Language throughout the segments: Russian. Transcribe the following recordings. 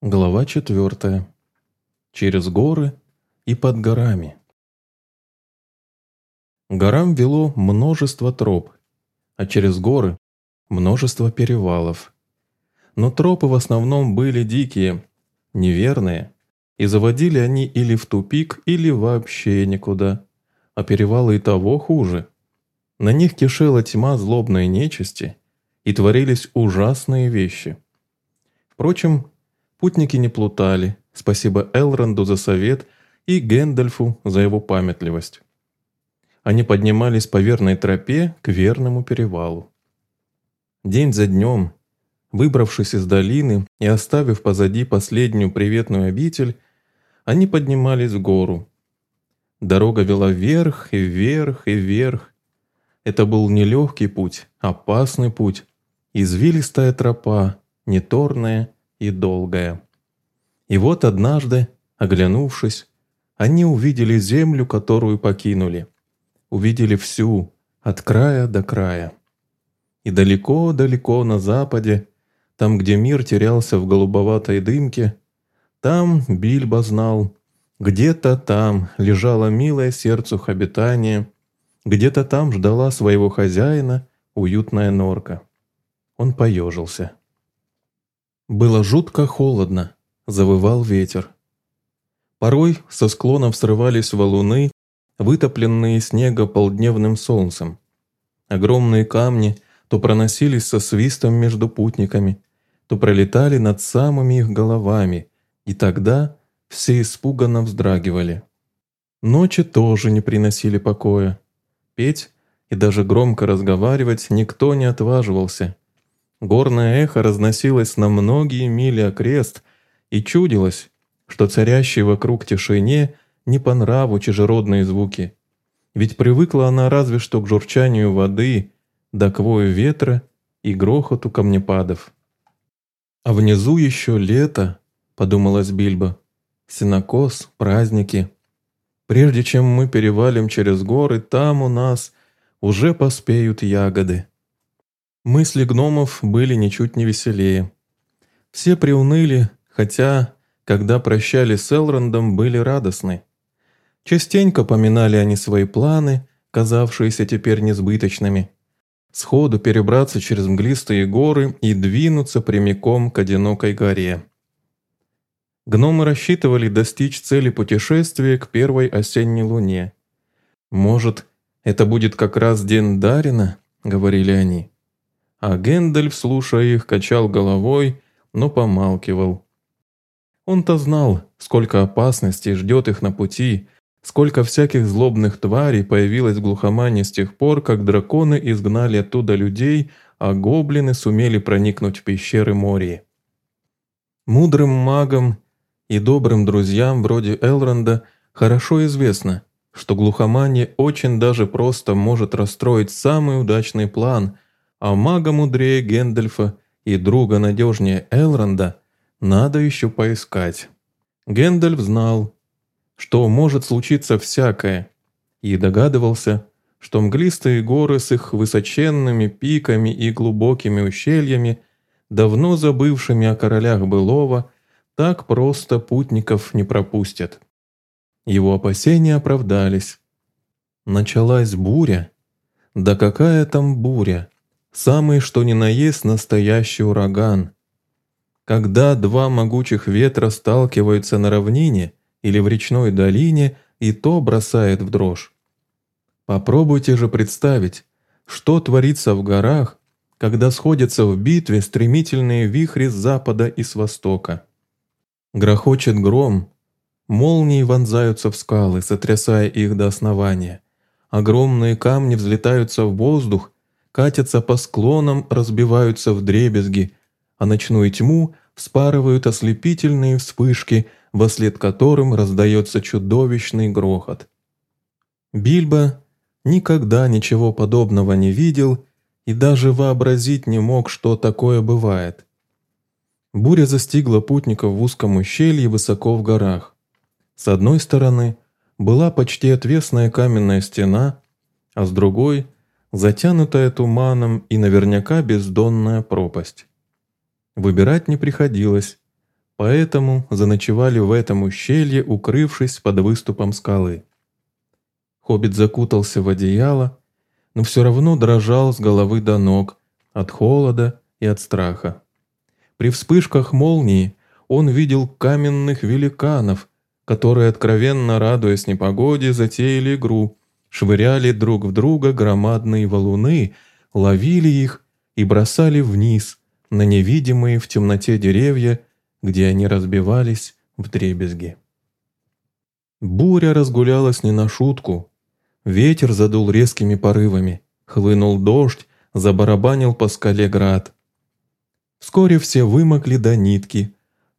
Глава четвертая. Через горы и под горами. Горам вело множество троп, а через горы – множество перевалов. Но тропы в основном были дикие, неверные, и заводили они или в тупик, или вообще никуда, а перевалы и того хуже. На них кишела тьма злобной нечисти, и творились ужасные вещи. Впрочем, Путники не плутали, спасибо Элронду за совет и Гэндальфу за его памятливость. Они поднимались по верной тропе к верному перевалу. День за днем, выбравшись из долины и оставив позади последнюю приветную обитель, они поднимались в гору. Дорога вела вверх и вверх и вверх. Это был нелегкий путь, опасный путь, извилистая тропа, неторная и долгая. И вот однажды, оглянувшись, они увидели землю, которую покинули. Увидели всю, от края до края. И далеко-далеко на западе, там, где мир терялся в голубоватой дымке, там Бильбо знал, где-то там лежало милое сердцу обитание, где-то там ждала своего хозяина уютная норка. Он поежился. Было жутко холодно, завывал ветер. Порой со склонов срывались валуны, вытопленные снега полдневным солнцем. Огромные камни то проносились со свистом между путниками, то пролетали над самыми их головами, и тогда все испуганно вздрагивали. Ночи тоже не приносили покоя. Петь и даже громко разговаривать никто не отваживался – Горное эхо разносилось на многие мили окрест, и чудилось, что царящей вокруг тишине не по нраву чужеродные звуки. Ведь привыкла она разве что к журчанию воды, да к вою ветра и грохоту камнепадов. «А внизу еще лето», — подумалась Бильбо, — «сенокос, праздники. Прежде чем мы перевалим через горы, там у нас уже поспеют ягоды». Мысли гномов были ничуть не веселее. Все приуныли, хотя, когда прощались с Элрондом, были радостны. Частенько поминали они свои планы, казавшиеся теперь несбыточными. Сходу перебраться через мглистые горы и двинуться прямиком к одинокой горе. Гномы рассчитывали достичь цели путешествия к первой осенней луне. «Может, это будет как раз день Дарина?» — говорили они. А Гэндальф, слушая их, качал головой, но помалкивал. Он-то знал, сколько опасностей ждет их на пути, сколько всяких злобных тварей появилось в глухомане с тех пор, как драконы изгнали оттуда людей, а гоблины сумели проникнуть в пещеры Мории. Мудрым магам и добрым друзьям вроде Элронда хорошо известно, что глухомане очень даже просто может расстроить самый удачный план – а мага мудрее Гэндальфа и друга надежнее Элронда надо еще поискать. Гэндальф знал, что может случиться всякое, и догадывался, что мглистые горы с их высоченными пиками и глубокими ущельями, давно забывшими о королях былого, так просто путников не пропустят. Его опасения оправдались. Началась буря. Да какая там буря! Самый что ни на есть настоящий ураган. Когда два могучих ветра сталкиваются на равнине или в речной долине, и то бросает в дрожь. Попробуйте же представить, что творится в горах, когда сходятся в битве стремительные вихри с запада и с востока. Грохочет гром, молнии вонзаются в скалы, сотрясая их до основания. Огромные камни взлетаются в воздух катятся по склонам, разбиваются в дребезги, а ночную тьму вспарывают ослепительные вспышки, вслед которым раздается чудовищный грохот. Бильбо никогда ничего подобного не видел и даже вообразить не мог, что такое бывает. Буря застигла путников в узком ущелье высоко в горах. С одной стороны была почти отвесная каменная стена, а с другой – затянутая туманом и наверняка бездонная пропасть. Выбирать не приходилось. поэтому заночевали в этом ущелье, укрывшись под выступом скалы. Хоббит закутался в одеяло, но все равно дрожал с головы до ног от холода и от страха. При вспышках молнии он видел каменных великанов, которые, откровенно радуясь непогоде, затеяли игру, швыряли друг в друга громадные валуны, ловили их и бросали вниз на невидимые в темноте деревья, где они разбивались в дребезги. Буря разгулялась не на шутку. Ветер задул резкими порывами, хлынул дождь, забарабанил по скале град. Вскоре все вымокли до нитки,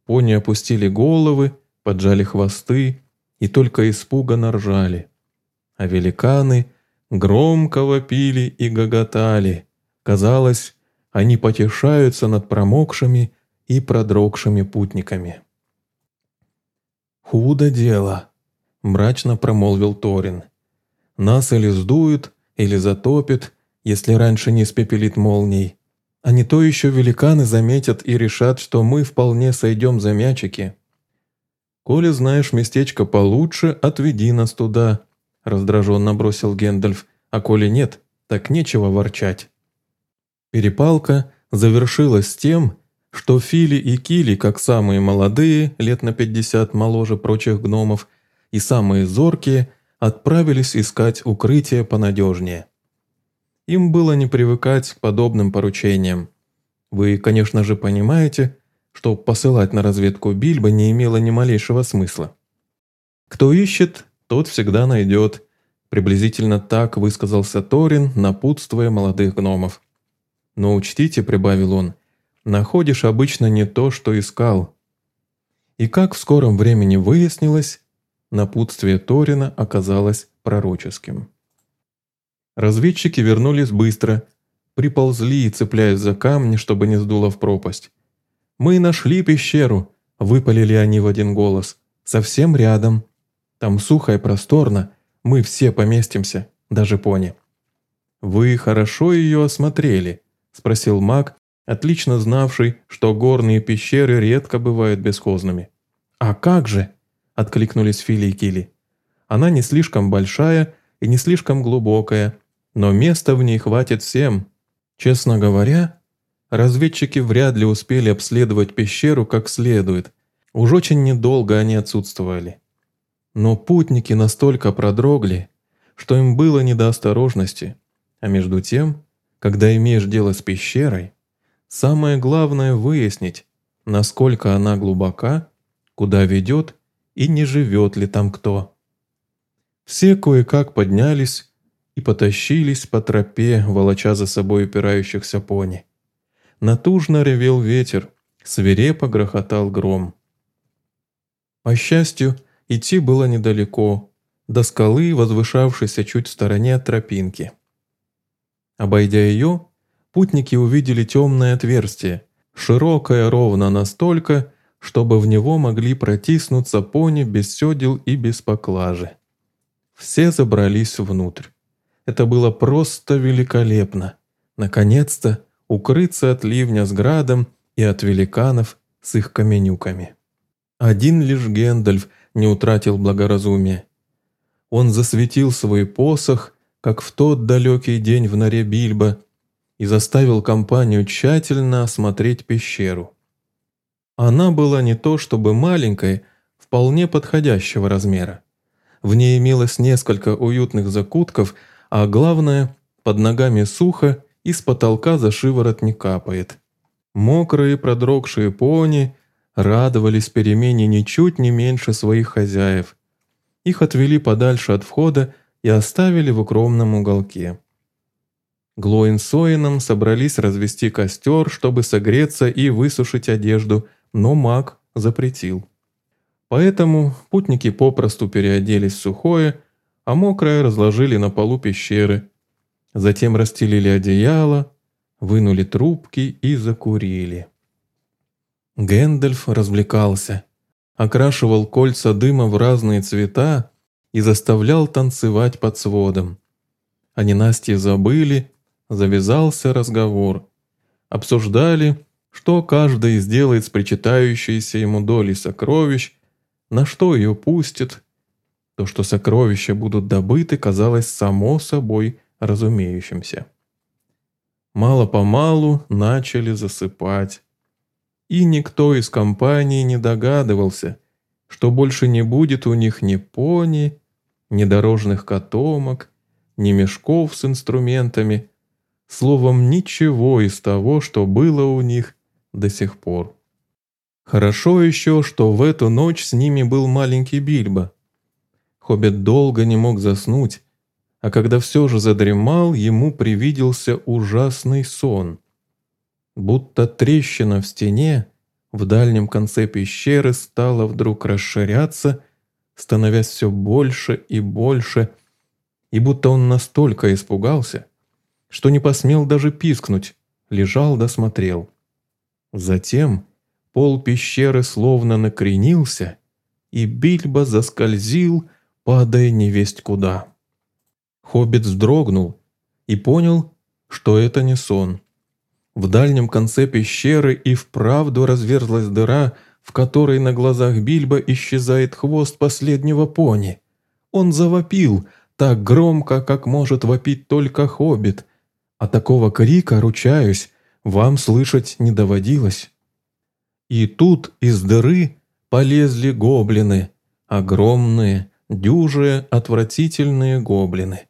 пони опустили головы, поджали хвосты и только испуганно ржали. А великаны громко вопили и гоготали. Казалось, они потешаются над промокшими и продрогшими путниками. «Худо дело», – мрачно промолвил Торин. «Нас или сдуют, или затопит, если раньше не спепелит молнией. А не то еще великаны заметят и решат, что мы вполне сойдем за мячики. Коли знаешь местечко получше, отведи нас туда», – раздраженно бросил Гендальф. «А коли нет, так нечего ворчать». Перепалка завершилась тем, что Фили и Кили, как самые молодые, лет на 50 моложе прочих гномов, и самые зоркие, отправились искать укрытие понадежнее. Им было не привыкать к подобным поручениям. Вы, конечно же, понимаете, что посылать на разведку Бильбо не имело ни малейшего смысла. Кто ищет, тот всегда найдет. Приблизительно так высказался Торин, напутствуя молодых гномов. Но учтите, прибавил он, находишь обычно не то, что искал. И как в скором времени выяснилось, напутствие Торина оказалось пророческим. Разведчики вернулись быстро, приползли, цепляясь за камни, чтобы не сдуло в пропасть. «Мы нашли пещеру!» – выпалили они в один голос. «Совсем рядом. Там сухо и просторно, мы все поместимся, даже пони». «Вы хорошо ее осмотрели?» – спросил маг, отлично знавший, что горные пещеры редко бывают бесхозными. «А как же?» – откликнулись Фили и Кили. «Она не слишком большая и не слишком глубокая, но места в ней хватит всем. Честно говоря, разведчики вряд ли успели обследовать пещеру как следует. Уж очень недолго они отсутствовали. Но путники настолько продрогли, что им было не до осторожности. А между тем, когда имеешь дело с пещерой, самое главное выяснить, насколько она глубока, куда ведет и не живет ли там кто. Все кое-как поднялись и потащились по тропе, волоча за собой упирающихся пони. Натужно ревел ветер, свирепо грохотал гром. По счастью, идти было недалеко, до скалы, возвышавшейся чуть в стороне от тропинки. Обойдя ее, путники увидели темное отверстие, широкое ровно настолько, чтобы в него могли протиснуться пони без седел и без поклажи. Все забрались внутрь. Это было просто великолепно. Наконец-то укрыться от ливня с градом и от великанов с их каменюками. Один лишь Гендальф не утратил благоразумия. Он засветил свой посох, как в тот далекий день в норе Бильбо, и заставил компанию тщательно осмотреть пещеру. Она была не то чтобы маленькой, вполне подходящего размера. В ней имелось несколько уютных закутков – а главное, под ногами сухо и с потолка за шиворот не капает. Мокрые продрогшие пони радовались перемене ничуть не меньше своих хозяев. Их отвели подальше от входа и оставили в укромном уголке. Глоин с Оином собрались развести костер, чтобы согреться и высушить одежду, но маг запретил. Поэтому путники попросту переоделись в сухое а мокрое разложили на полу пещеры. Затем расстелили одеяло, вынули трубки и закурили. Гэндальф развлекался, окрашивал кольца дыма в разные цвета и заставлял танцевать под сводом. Они Насте забыли, завязался разговор. Обсуждали, что каждый сделает с причитающейся ему долей сокровищ, на что ее пустит. То, что сокровища будут добыты, казалось само собой разумеющимся. Мало-помалу начали засыпать. И никто из компании не догадывался, что больше не будет у них ни пони, ни дорожных котомок, ни мешков с инструментами, словом, ничего из того, что было у них до сих пор. Хорошо еще, что в эту ночь с ними был маленький Бильбо. Хоббит долго не мог заснуть, а когда все же задремал, ему привиделся ужасный сон. Будто трещина в стене в дальнем конце пещеры стала вдруг расширяться, становясь все больше и больше, и будто он настолько испугался, что не посмел даже пискнуть, лежал досмотрел. Затем пол пещеры словно накренился, и Бильбо заскользил, падая невесть куда. Хоббит вздрогнул и понял, что это не сон. В дальнем конце пещеры и вправду разверзлась дыра, в которой на глазах Бильбо исчезает хвост последнего пони. Он завопил так громко, как может вопить только хоббит, а такого крика, ручаюсь, вам слышать не доводилось. И тут из дыры полезли гоблины, огромные, дюжие, отвратительные гоблины.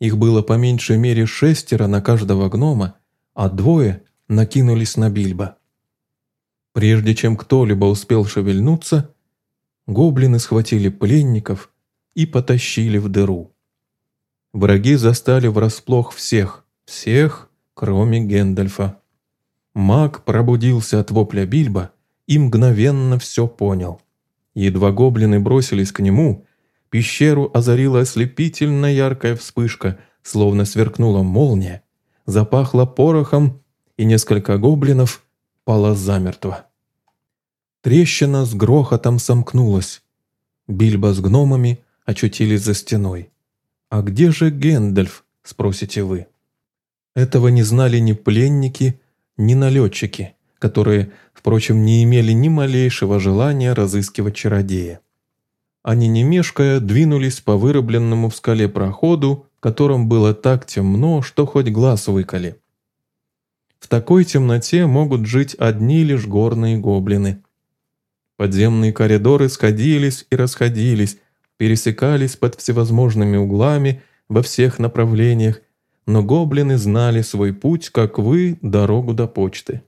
Их было по меньшей мере шестеро на каждого гнома, а двое накинулись на Бильбо. Прежде чем кто-либо успел шевельнуться, гоблины схватили пленников и потащили в дыру. Враги застали врасплох всех, всех, кроме Гэндальфа. Маг пробудился от вопля Бильбо и мгновенно все понял. Едва гоблины бросились к нему, пещеру озарила ослепительно яркая вспышка, словно сверкнула молния, запахло порохом, и несколько гоблинов пало замертво. Трещина с грохотом сомкнулась. Бильбо с гномами очутились за стеной. «А где же Гэндальф?» – спросите вы. Этого не знали ни пленники, ни налетчики, которые, впрочем, не имели ни малейшего желания разыскивать чародея. Они, не мешкая, двинулись по вырубленному в скале проходу, в котором было так темно, что хоть глаз выколи. В такой темноте могут жить одни лишь горные гоблины. Подземные коридоры сходились и расходились, пересекались под всевозможными углами во всех направлениях, но гоблины знали свой путь, как вы, дорогу до почты.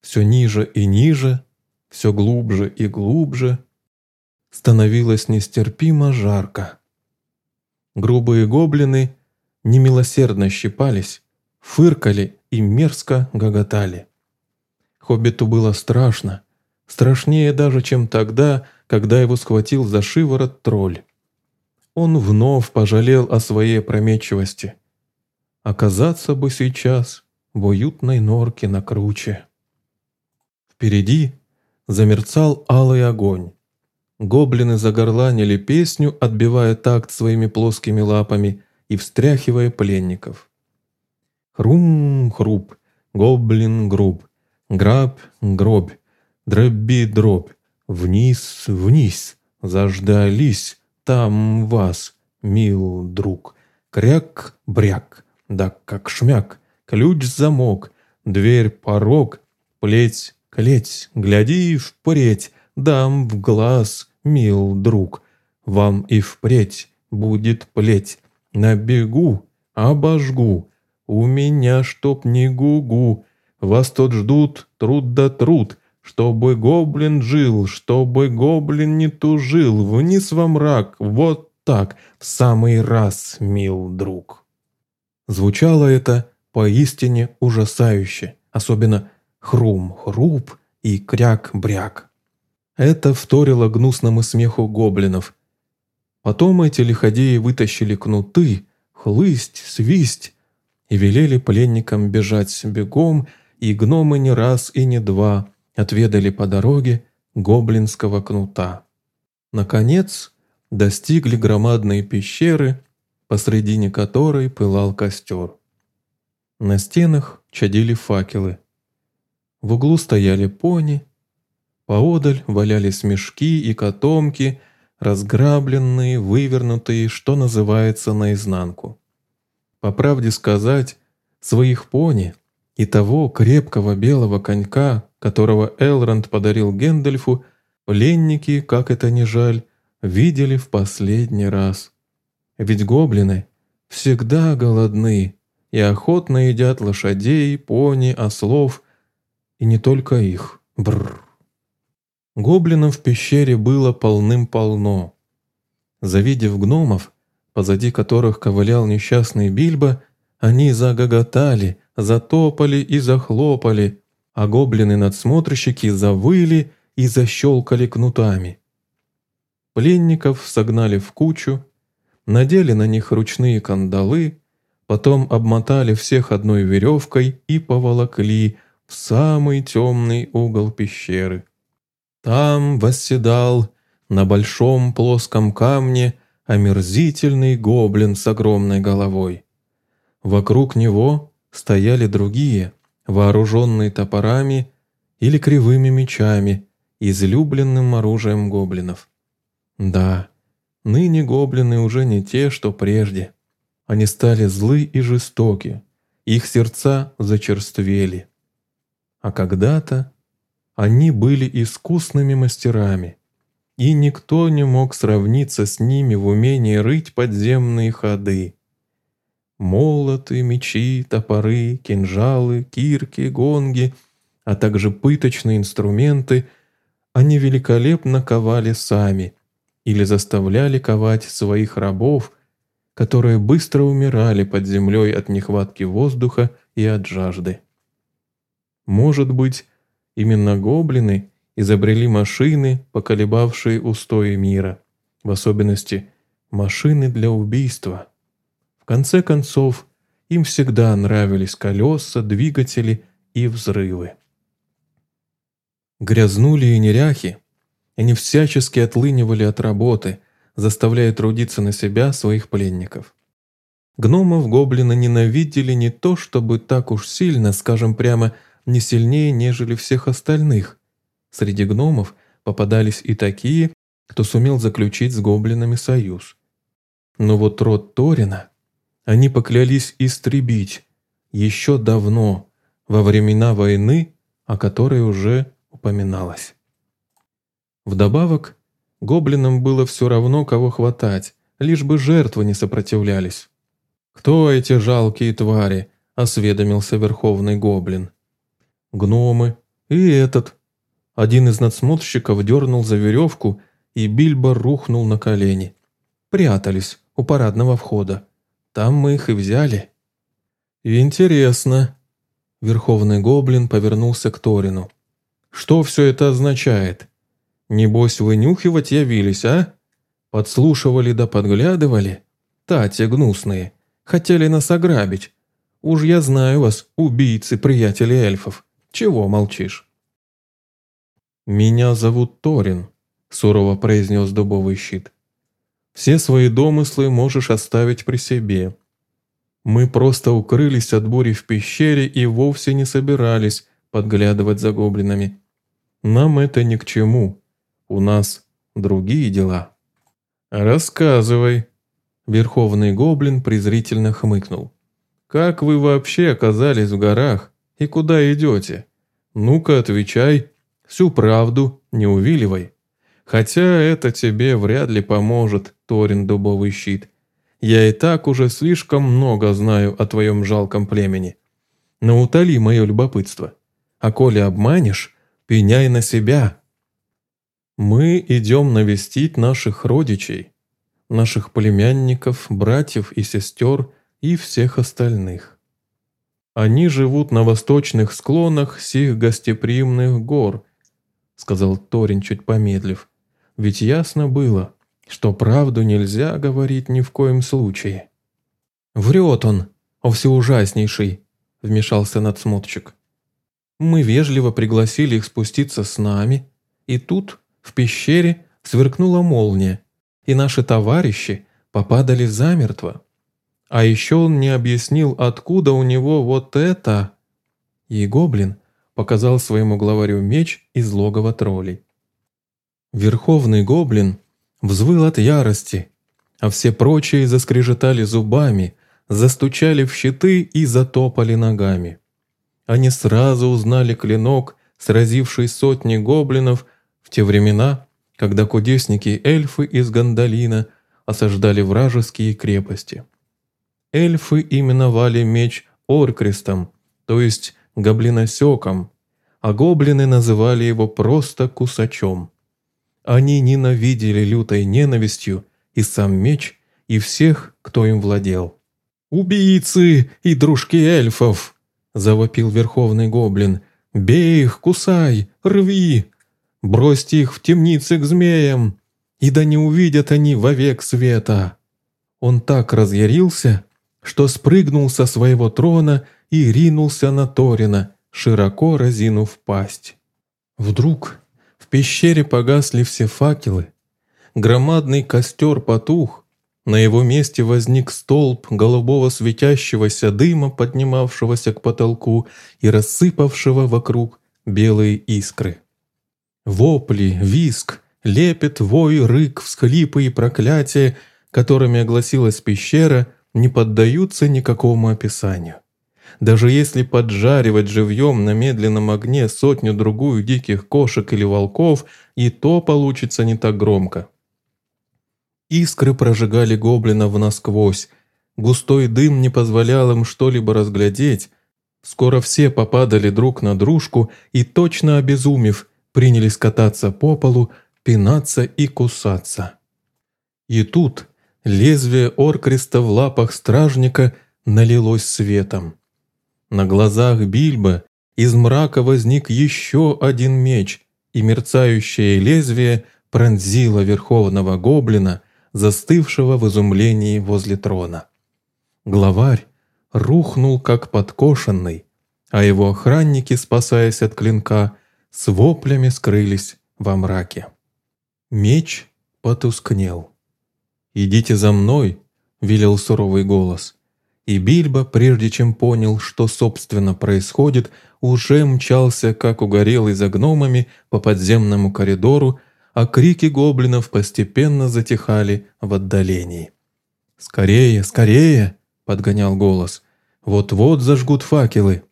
Все ниже и ниже, все глубже и глубже, становилось нестерпимо жарко. Грубые гоблины немилосердно щипались, фыркали и мерзко гоготали. Хоббиту было страшно, страшнее даже, чем тогда, когда его схватил за шиворот тролль. Он вновь пожалел о своей опрометчивости – Оказаться бы сейчас в уютной норке на круче. Впереди замерцал алый огонь. Гоблины загорланили песню, отбивая такт своими плоскими лапами и встряхивая пленников. Хрум-хруп, гоблин-груб, граб-гробь, дроби-дробь, вниз-вниз, заждались там вас, мил друг, кряк-бряк, да как шмяк, ключ-замок, дверь, порог, плеть, клеть, гляди впредь, дам в глаз, мил друг, вам и впредь будет плеть, на бегу, обожгу, у меня чтоб не гугу, вас тут ждут труд да труд, чтобы гоблин жил, чтобы гоблин не тужил, вниз во мрак, вот так, в самый раз, мил друг. Звучало это поистине ужасающе, особенно хрум-хруп и кряк-бряк. Это вторило гнусному смеху гоблинов. Потом эти лиходеи вытащили кнуты, хлысть, свисть и велели пленникам бежать бегом, и гномы не раз и не два отведали по дороге гоблинского кнута. Наконец, достигли громадной пещеры, посредине которой пылал костер. На стенах чадили факелы. В углу стояли пони, поодаль валялись мешки и котомки, разграбленные, вывернутые, что называется, наизнанку. По правде сказать, своих пони и того крепкого белого конька, которого Элронд подарил Гендальфу, пленники, как это ни жаль, видели в последний раз. Ведь гоблины всегда голодны и охотно едят лошадей, пони, ослов, и не только их. Бррр. Гоблинов в пещере было полным-полно. Завидев гномов, позади которых ковылял несчастный Бильбо, они загоготали, затопали и захлопали, а гоблины-надсмотрщики завыли и защелкали кнутами. Пленников согнали в кучу, надели на них ручные кандалы, потом обмотали всех одной веревкой и поволокли в самый темный угол пещеры. Там восседал на большом плоском камне омерзительный гоблин с огромной головой. Вокруг него стояли другие, вооруженные топорами или кривыми мечами, излюбленным оружием гоблинов. Да, ныне гоблины уже не те, что прежде. Они стали злы и жестоки, их сердца зачерствели. А когда-то они были искусными мастерами, и никто не мог сравниться с ними в умении рыть подземные ходы. Молоты, мечи, топоры, кинжалы, кирки, гонги, а также пыточные инструменты они великолепно ковали сами или заставляли ковать своих рабов, которые быстро умирали под землей от нехватки воздуха и от жажды. Может быть, Именно гоблины изобрели машины, поколебавшие устои мира, в особенности машины для убийства. В конце концов, им всегда нравились колеса, двигатели и взрывы. Грязнули и неряхи, они всячески отлынивали от работы, заставляя трудиться на себя своих пленников. Гномов гоблины ненавидели не то чтобы так уж сильно, скажем прямо, не сильнее, нежели всех остальных. Среди гномов попадались и такие, кто сумел заключить с гоблинами союз. Но вот род Торина они поклялись истребить еще давно, во времена войны, о которой уже упоминалось. Вдобавок, гоблинам было все равно, кого хватать, лишь бы жертвы не сопротивлялись. «Кто эти жалкие твари?» – осведомился верховный гоблин гномы и этот. Один из надсмотрщиков дернул за веревку, и Бильбо рухнул на колени. Прятались у парадного входа. Там мы их и взяли. Интересно. Верховный гоблин повернулся к Торину. Что все это означает? Небось, вынюхивать явились, а? Подслушивали да подглядывали? Тати гнусные. Хотели нас ограбить. Уж я знаю вас, убийцы, приятели эльфов. Чего молчишь?» «Меня зовут Торин», — сурово произнес дубовый щит. «Все свои домыслы можешь оставить при себе. Мы просто укрылись от бури в пещере и вовсе не собирались подглядывать за гоблинами. Нам это ни к чему. У нас другие дела». «Рассказывай», — Верховный Гоблин презрительно хмыкнул. «Как вы вообще оказались в горах?» И куда идете? Ну-ка, отвечай. Всю правду, не увиливай. Хотя это тебе вряд ли поможет, Торин Дубовый Щит. Я и так уже слишком много знаю о твоем жалком племени. Но утоли мое любопытство. А коли обманешь, пеняй на себя. Мы идем навестить наших родичей, наших племянников, братьев и сестер и всех остальных. Они живут на восточных склонах сих гостеприимных гор», — сказал Торин, чуть помедлив. «Ведь ясно было, что правду нельзя говорить ни в коем случае». «Врет он, о всеужаснейший», — вмешался надсмотрщик. «Мы вежливо пригласили их спуститься с нами, и тут, в пещере, сверкнула молния, и наши товарищи попадали замертво. А еще он не объяснил, откуда у него вот это. И гоблин показал своему главарю меч из логова троллей. Верховный гоблин взвыл от ярости, а все прочие заскрежетали зубами, застучали в щиты и затопали ногами. Они сразу узнали клинок, сразивший сотни гоблинов в те времена, когда кудесники-эльфы из Гандалина осаждали вражеские крепости. Эльфы именовали меч Оркрестом, то есть гоблиносеком, а гоблины называли его просто кусачом. Они ненавидели лютой ненавистью и сам меч, и всех, кто им владел. «Убийцы и дружки эльфов!» – завопил верховный гоблин. «Бей их, кусай, рви! Бросьте их в темницы к змеям, и да не увидят они вовек света!» Он так разъярился, что спрыгнул со своего трона и ринулся на Торина, широко разинув пасть. Вдруг в пещере погасли все факелы, громадный костер потух, на его месте возник столб голубого светящегося дыма, поднимавшегося к потолку и рассыпавшего вокруг белые искры. Вопли, виск, лепет, вой, рык, всхлипы и проклятия, которыми огласилась пещера, не поддаются никакому описанию. Даже если поджаривать живьем на медленном огне сотню-другую диких кошек или волков, и то получится не так громко. Искры прожигали гоблинов насквозь. Густой дым не позволял им что-либо разглядеть. Скоро все попадали друг на дружку и, точно обезумев, принялись кататься по полу, пинаться и кусаться. И тут лезвие оркреста в лапах стражника налилось светом. На глазах Бильбо из мрака возник еще один меч, и мерцающее лезвие пронзило верховного гоблина, застывшего в изумлении возле трона. Главарь рухнул как подкошенный, а его охранники, спасаясь от клинка, с воплями скрылись во мраке. Меч потускнел. «Идите за мной», — велел суровый голос. И Бильбо, прежде чем понял, что собственно происходит, уже мчался, как угорелый за гномами, по подземному коридору, а крики гоблинов постепенно затихали в отдалении. «Скорее, скорее!» – подгонял голос. «Вот-вот зажгут факелы!»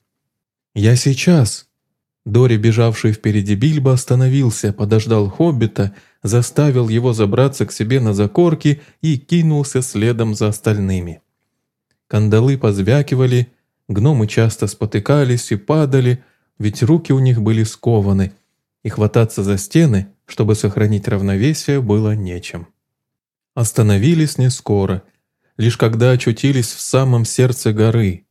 «Я сейчас!» Дори, бежавший впереди Бильбо, остановился, подождал хоббита, заставил его забраться к себе на закорки и кинулся следом за остальными. Кандалы позвякивали, гномы часто спотыкались и падали, ведь руки у них были скованы, и хвататься за стены чтобы сохранить равновесие, было нечем. Остановились не скоро, лишь когда очутились в самом сердце горы.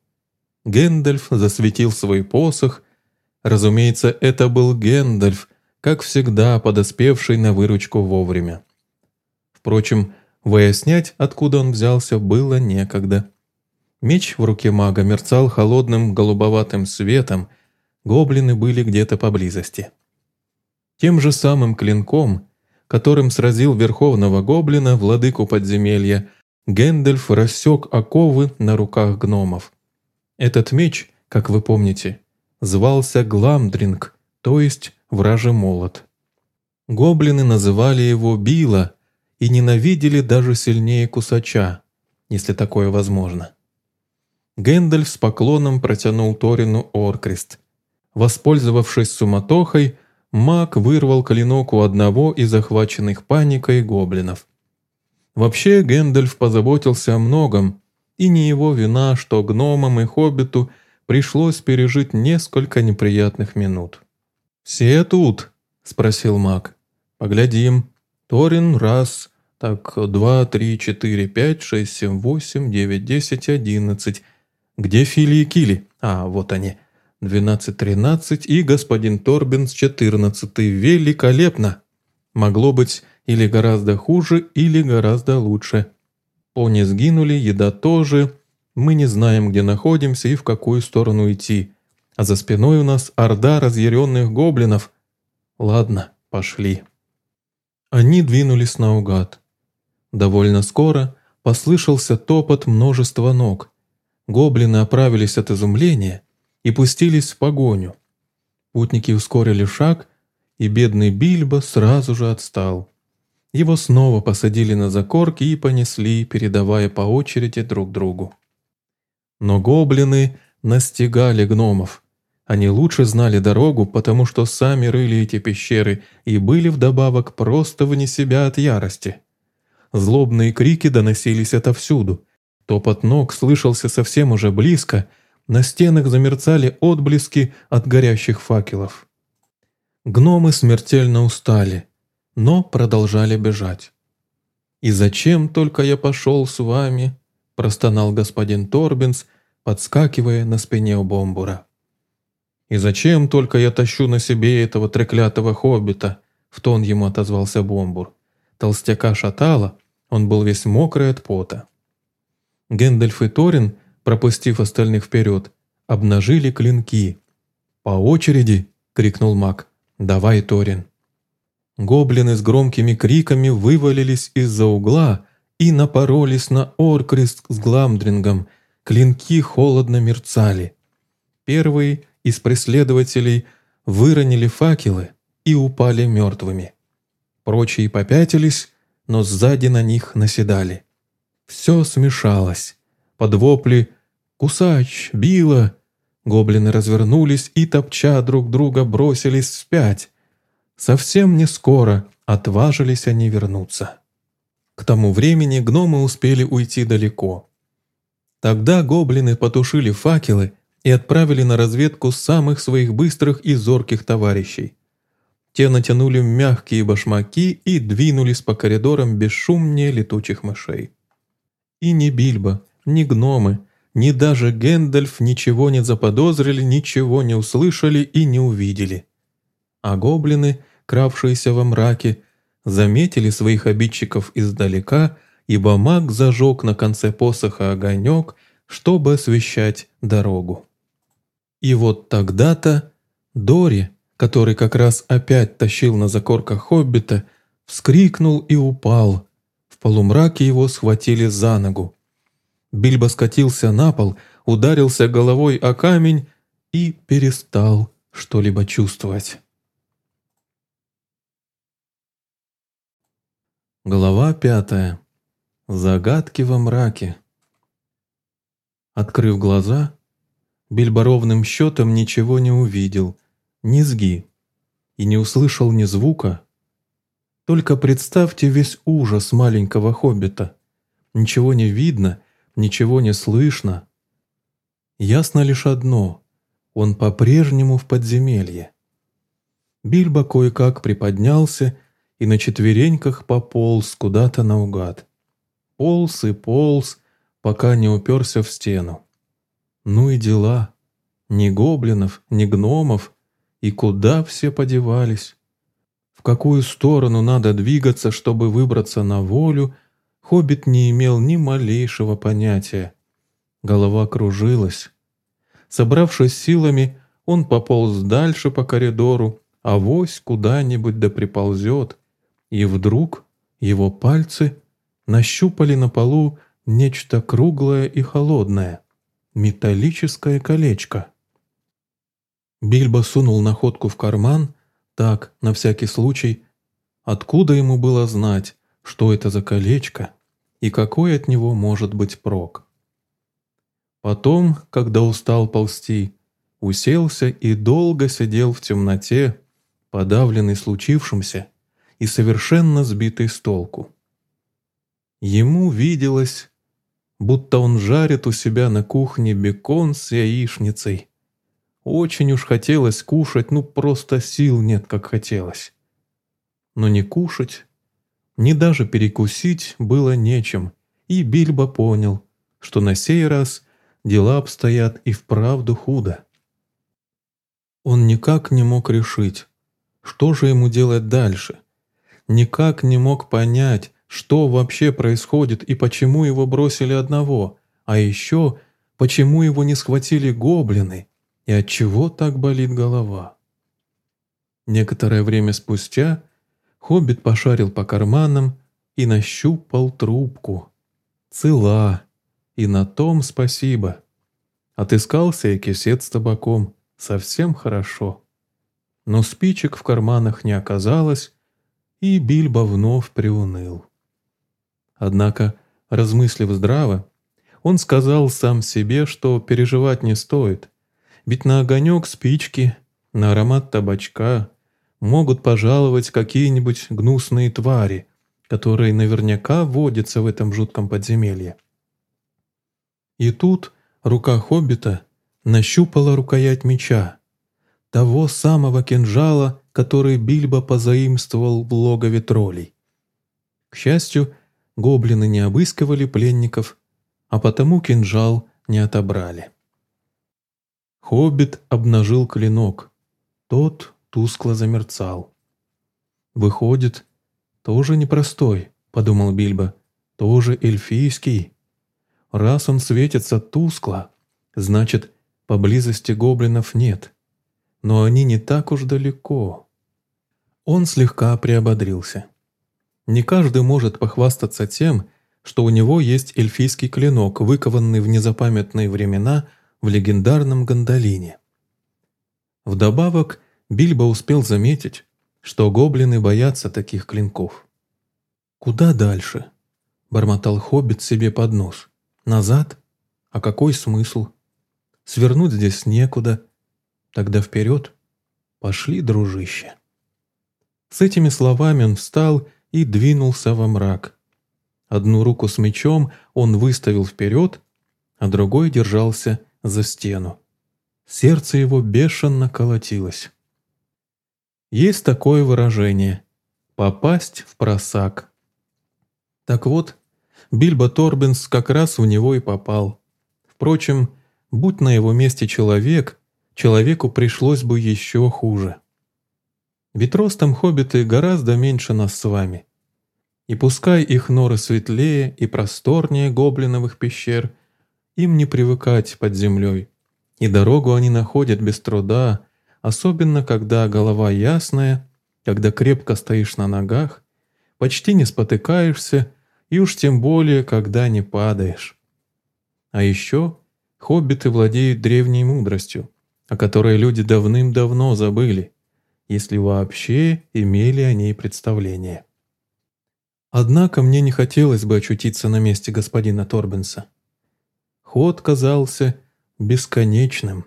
Гэндальф засветил свой посох. Разумеется, это был Гэндальф, как всегда подоспевший на выручку вовремя. Впрочем, выяснять, откуда он взялся, было некогда. Меч в руке мага мерцал холодным голубоватым светом, гоблины были где-то поблизости. Тем же самым клинком, которым сразил верховного гоблина, владыку подземелья, Гэндальф рассек оковы на руках гномов. Этот меч, как вы помните, звался Гламдринг, то есть вражий молот. Гоблины называли его Било и ненавидели даже сильнее Кусача, если такое возможно. Гэндальф с поклоном протянул Торину Оркрист. Воспользовавшись суматохой, маг вырвал клинок у одного из захваченных паникой гоблинов. Вообще Гэндальф позаботился о многом, и не его вина, что гномам и хоббиту пришлось пережить несколько неприятных минут. «Все тут?» – спросил маг. «Поглядим. Торин раз, так, два, три, четыре, пять, шесть, семь, восемь, девять, десять, одиннадцать. Где Фили и Кили? А, вот они. 12-13 и господин Торбин с 14 Великолепно! Могло быть или гораздо хуже, или гораздо лучше. Пони сгинули, еда тоже. Мы не знаем, где находимся и в какую сторону идти. А за спиной у нас орда разъяренных гоблинов. Ладно, пошли. Они двинулись наугад. Довольно скоро послышался топот множества ног. Гоблины оправились от изумления и пустились в погоню. Путники ускорили шаг, и бедный Бильбо сразу же отстал. Его снова посадили на закорки и понесли, передавая по очереди друг другу. Но гоблины настигали гномов. Они лучше знали дорогу, потому что сами рыли эти пещеры и были вдобавок просто вне себя от ярости. Злобные крики доносились отовсюду. Топот ног слышался совсем уже близко, на стенах замерцали отблески от горящих факелов. Гномы смертельно устали, но продолжали бежать. «И зачем только я пошел с вами?» – простонал господин Торбинс, подскакивая на спине у бомбура. «И зачем только я тащу на себе этого треклятого хоббита?» – в тон ему отозвался бомбур. Толстяка шатало, он был весь мокрый от пота. Гэндальф и Торин, пропустив остальных вперед, обнажили клинки. «По очереди!» – крикнул маг. «Давай, Торин!» Гоблины с громкими криками вывалились из-за угла и напоролись на Оркрест с Гламдрингом. Клинки холодно мерцали. Первые из преследователей выронили факелы и упали мертвыми. Прочие попятились, но сзади на них наседали. Все смешалось. Под вопли «Кусач! Била!» Гоблины развернулись и, топча друг друга, бросились вспять. Совсем не скоро отважились они вернуться. К тому времени гномы успели уйти далеко. Тогда гоблины потушили факелы и отправили на разведку самых своих быстрых и зорких товарищей. Те натянули мягкие башмаки и двинулись по коридорам бесшумнее летучих мышей. И ни Бильбо, ни гномы, ни даже Гэндальф ничего не заподозрили, ничего не услышали и не увидели. А гоблины, кравшиеся во мраке, заметили своих обидчиков издалека, ибо маг зажег на конце посоха огонек, чтобы освещать дорогу. И вот тогда-то Дори, который как раз опять тащил на закорках хоббита, вскрикнул и упал. В полумраке его схватили за ногу. Бильбо скатился на пол, ударился головой о камень и перестал что-либо чувствовать. Глава пятая. Загадки во мраке. Открыв глаза, Бильбо ровным счетом ничего не увидел, низги, и не услышал ни звука. Только представьте весь ужас маленького хоббита. Ничего не видно, ничего не слышно. Ясно лишь одно — он по-прежнему в подземелье. Бильбо кое-как приподнялся и на четвереньках пополз куда-то наугад. Полз и полз, пока не уперся в стену. Ну и дела. Ни гоблинов, ни гномов. И куда все подевались? В какую сторону надо двигаться, чтобы выбраться на волю, Хоббит не имел ни малейшего понятия. Голова кружилась. Собравшись силами, он пополз дальше по коридору, а вось куда-нибудь да приползет. И вдруг его пальцы нащупали на полу нечто круглое и холодное. Металлическое колечко. Бильбо сунул находку в карман, так, на всякий случай. Откуда ему было знать, что это за колечко и какой от него может быть прок. Потом, когда устал ползти, уселся и долго сидел в темноте, подавленный случившимся и совершенно сбитый с толку. Ему виделось, будто он жарит у себя на кухне бекон с яичницей. Очень уж хотелось кушать, ну просто сил нет, как хотелось. Но не кушать, ни даже перекусить было нечем, и Бильбо понял, что на сей раз дела обстоят и вправду худо. Он никак не мог решить, что же ему делать дальше. Никак не мог понять, что вообще происходит и почему его бросили одного, а еще почему его не схватили гоблины и от чего так болит голова. Некоторое время спустя Хоббит пошарил по карманам и нащупал трубку. Цела. И на том спасибо. Отыскался и кисет с табаком. Совсем хорошо. но спичек в карманах не оказалось, и Бильбо вновь приуныл. Однако, размыслив здраво, он сказал сам себе, что переживать не стоит, ведь на огонек спички, на аромат табачка могут пожаловать какие-нибудь гнусные твари, которые наверняка водятся в этом жутком подземелье. И тут рука хоббита нащупала рукоять меча, того самого кинжала, который Бильбо позаимствовал в логове троллей. К счастью, гоблины не обыскивали пленников, а потому кинжал не отобрали. Хоббит обнажил клинок. Тот тускло замерцал. «Выходит, тоже непростой», — подумал Бильбо, — «тоже эльфийский. Раз он светится тускло, значит, поблизости гоблинов нет» но они не так уж далеко. Он слегка приободрился. Не каждый может похвастаться тем, что у него есть эльфийский клинок, выкованный в незапамятные времена в легендарном Гандалине. Вдобавок, Бильбо успел заметить, что гоблины боятся таких клинков. «Куда дальше?» – бормотал хоббит себе под нос. «Назад? А какой смысл? Свернуть здесь некуда, Тогда вперед. Пошли, дружище. С этими словами он встал и двинулся во мрак. Одну руку с мечом он выставил вперед, а другой держался за стену. Сердце его бешено колотилось. Есть такое выражение «попасть в просак». Так вот, Бильбо Торбинс как раз в него и попал. Впрочем, будь на его месте человек, человеку пришлось бы еще хуже. Ведь ростом хоббиты гораздо меньше нас с вами. И пускай их норы светлее и просторнее гоблиновых пещер, им не привыкать под землей, и дорогу они находят без труда, особенно когда голова ясная, когда крепко стоишь на ногах, почти не спотыкаешься, и уж тем более, когда не падаешь. А еще хоббиты владеют древней мудростью о которой люди давным-давно забыли, если вообще имели о ней представление. Однако мне не хотелось бы очутиться на месте господина Торбенса. Ход казался бесконечным.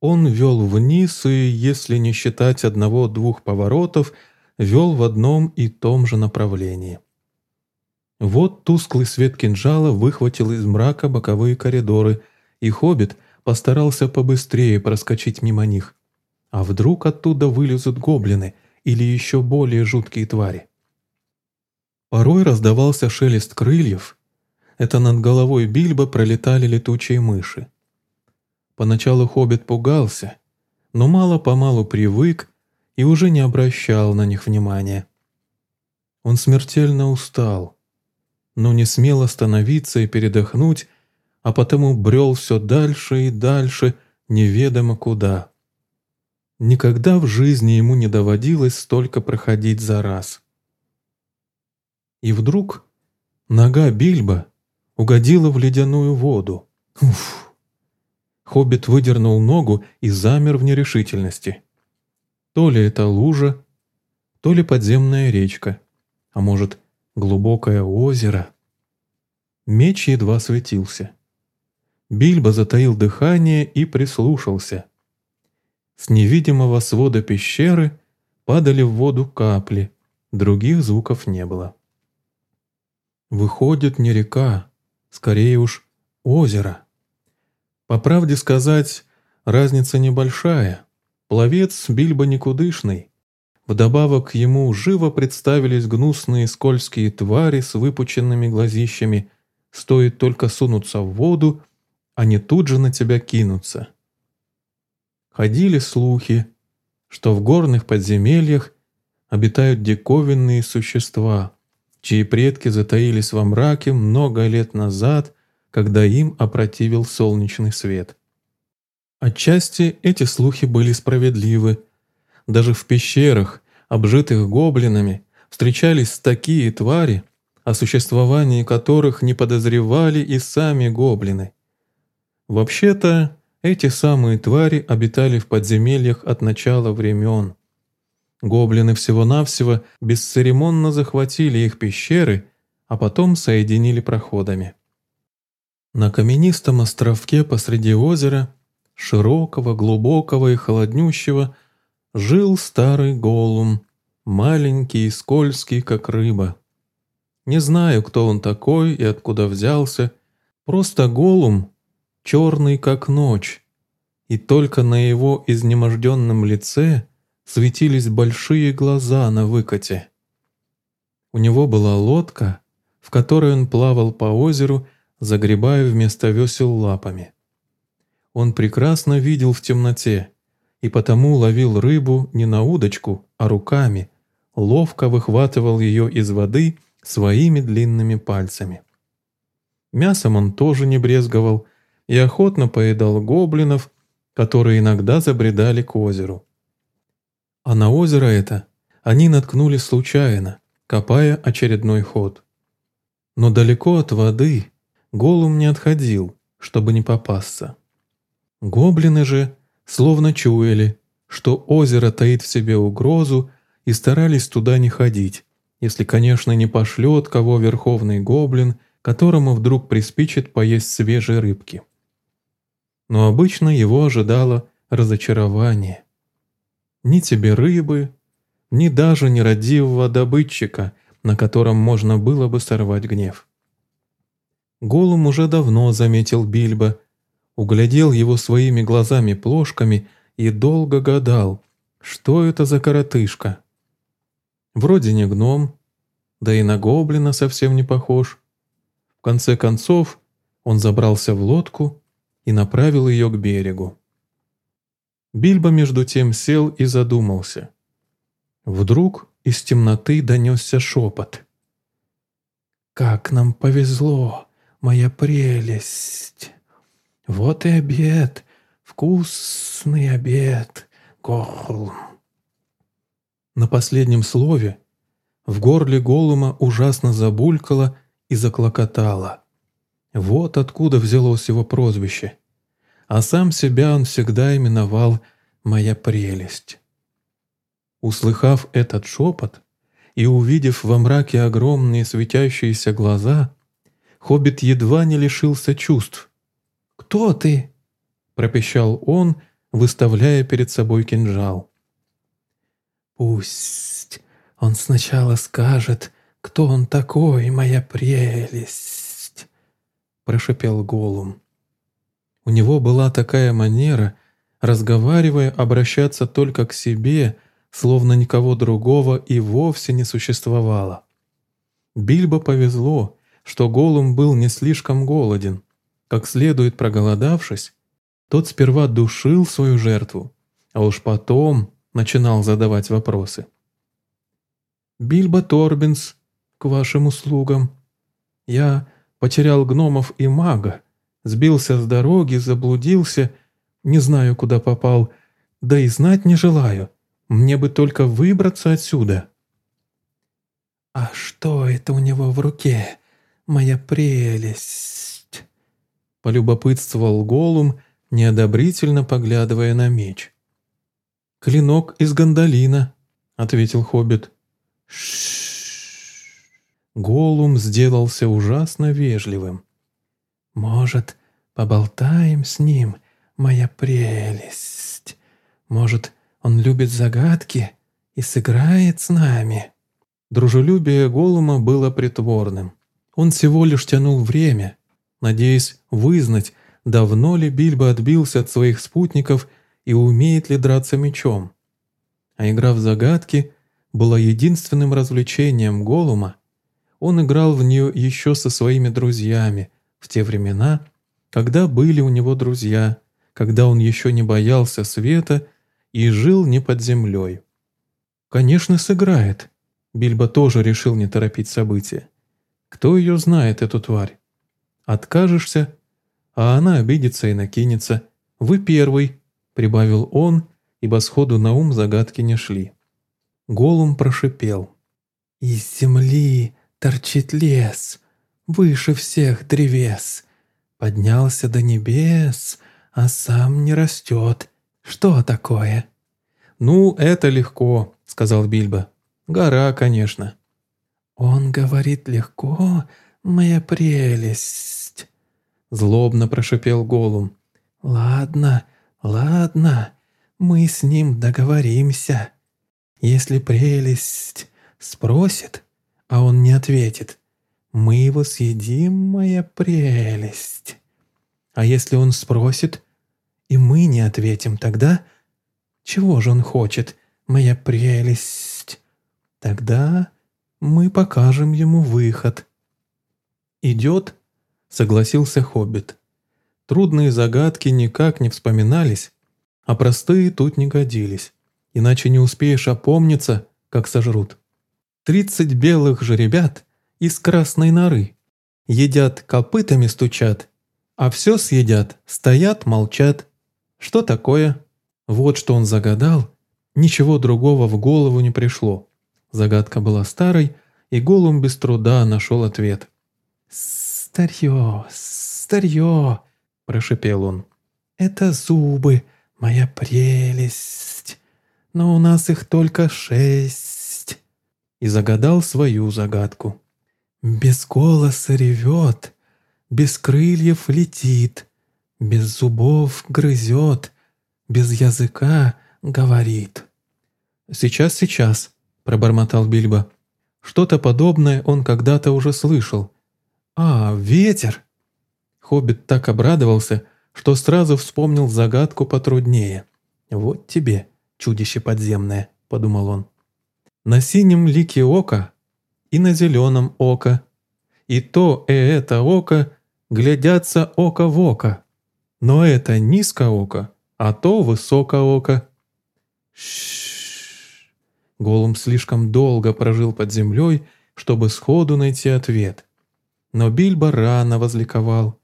Он вел вниз и, если не считать одного-двух поворотов, вел в одном и том же направлении. Вот тусклый свет кинжала выхватил из мрака боковые коридоры, и хоббит — постарался побыстрее проскочить мимо них. А вдруг оттуда вылезут гоблины или еще более жуткие твари? Порой раздавался шелест крыльев. Это над головой Бильбо пролетали летучие мыши. Поначалу хоббит пугался, но мало-помалу привык и уже не обращал на них внимания. Он смертельно устал, но не смел остановиться и передохнуть, а потому брел все дальше и дальше, неведомо куда. Никогда в жизни ему не доводилось столько проходить за раз. И вдруг нога Бильбо угодила в ледяную воду. Уф! Хоббит выдернул ногу и замер в нерешительности. То ли это лужа, то ли подземная речка, а может, глубокое озеро. Меч едва светился. Бильбо затаил дыхание и прислушался. С невидимого свода пещеры падали в воду капли, других звуков не было. Выходит не река, скорее уж озеро. По правде сказать, разница небольшая. Пловец Бильбо никудышный. Вдобавок ему живо представились гнусные скользкие твари с выпученными глазищами. Стоит только сунуться в воду, они тут же на тебя кинутся. Ходили слухи, что в горных подземельях обитают диковинные существа, чьи предки затаились во мраке много лет назад, когда им опротивил солнечный свет. Отчасти эти слухи были справедливы. Даже в пещерах, обжитых гоблинами, встречались такие твари, о существовании которых не подозревали и сами гоблины – Вообще-то, Эти самые твари обитали в подземельях от начала времен. Гоблины всего-навсего бесцеремонно захватили их пещеры, а потом соединили проходами. На каменистом островке посреди озера, широкого, глубокого и холоднющего, жил старый голум, маленький и скользкий, как рыба. Не знаю, кто он такой и откуда взялся, просто голум, черный, как ночь, и только на его изнеможденном лице светились большие глаза на выкате. У него была лодка, в которой он плавал по озеру, загребая вместо весел лапами. Он прекрасно видел в темноте и потому ловил рыбу не на удочку, а руками, ловко выхватывал ее из воды своими длинными пальцами. Мясом он тоже не брезговал и охотно поедал гоблинов, которые иногда забредали к озеру. А на озеро это они наткнулись случайно, копая очередной ход. Но далеко от воды Голум не отходил, чтобы не попасться. Гоблины же словно чуяли, что озеро таит в себе угрозу и старались туда не ходить, если, конечно, не пошлет кого верховный гоблин, которому вдруг приспичит поесть свежей рыбки. Но обычно его ожидало разочарование. Ни тебе рыбы, ни даже нерадивого добытчика, на котором можно было бы сорвать гнев. Голум уже давно заметил Бильбо, углядел его своими глазами-плошками и долго гадал, что это за коротышка. Вроде не гном, да и на гоблина совсем не похож. В конце концов он забрался в лодку и направил ее к берегу. Бильбо между тем сел и задумался. Вдруг из темноты донесся шепот. «Как нам повезло!» моя прелесть. Вот и обед, вкусный обед, Голм. На последнем слове в горле Голума ужасно забулькало и заклокотало. Вот откуда взялось его прозвище. А сам себя он всегда именовал «моя прелесть». Услыхав этот шепот и увидев во мраке огромные светящиеся глаза, Хоббит едва не лишился чувств. «Кто ты?» – пропищал он, выставляя перед собой кинжал. «Пусть он сначала скажет, кто он такой, моя прелесть!» – прошепел Голум. У него была такая манера, разговаривая, обращаться только к себе, словно никого другого и вовсе не существовало. Бильбо повезло, что Голум был не слишком голоден. Как следует проголодавшись, тот сперва душил свою жертву, а уж потом начинал задавать вопросы. «Бильбо Торбинс, к вашим услугам. Я потерял гномов и мага, сбился с дороги, заблудился, не знаю, куда попал, да и знать не желаю. Мне бы только выбраться отсюда». «А что это у него в руке?» моя прелесть!» Полюбопытствовал Голум, неодобрительно поглядывая на меч. «Клинок из гондолина», — ответил Хоббит. Шш. Голум сделался ужасно вежливым. «Может, поболтаем с ним, моя прелесть? Может, он любит загадки и сыграет с нами?» Дружелюбие Голума было притворным. Он всего лишь тянул время, надеясь вызнать, давно ли Бильбо отбился от своих спутников и умеет ли драться мечом. А игра в загадки была единственным развлечением Голума. Он играл в нее еще со своими друзьями в те времена, когда были у него друзья, когда он еще не боялся света и жил не под землей. Конечно, сыграет. Бильбо тоже решил не торопить события. Кто ее знает, эту тварь? Откажешься, а она обидится и накинется. Вы первый, прибавил он, ибо сходу на ум загадки не шли. Голум прошипел. «Из земли торчит лес, выше всех древес. Поднялся до небес, а сам не растет. Что такое?» «Ну, это легко», — сказал Бильбо. «Гора, конечно». «Он говорит легко, моя прелесть», — злобно прошипел Голум. «Ладно, ладно, мы с ним договоримся. Если прелесть спросит, а он не ответит, мы его съедим, моя прелесть. А если он спросит, и мы не ответим, тогда чего же он хочет, моя прелесть? Тогда мы покажем ему выход». «Идет?» — согласился Хоббит. Трудные загадки никак не вспоминались, а простые тут не годились, иначе не успеешь опомниться, как сожрут. Тридцать белых же ребят из красной норы едят, копытами стучат, а все съедят, стоят, молчат. Что такое? Вот что он загадал, ничего другого в голову не пришло. Загадка была старой, и Голум без труда нашел ответ. «Старье, старье!» – прошепел он. «Это зубы, моя прелесть, но у нас их только шесть!» И загадал свою загадку. «Без голоса ревет, без крыльев летит, без зубов грызет, без языка говорит». «Сейчас, сейчас», – пробормотал Бильбо. Что-то подобное он когда-то уже слышал. «А, ветер!» Хоббит так обрадовался, что сразу вспомнил загадку потруднее. «Вот тебе, чудище подземное», — подумал он. «На синем лике ока и на зеленом око, и то и это око глядятся око в око, но это низко око, а то высоко око». Ш Голум слишком долго прожил под землей, чтобы сходу найти ответ. Но Бильбо рано возликовал.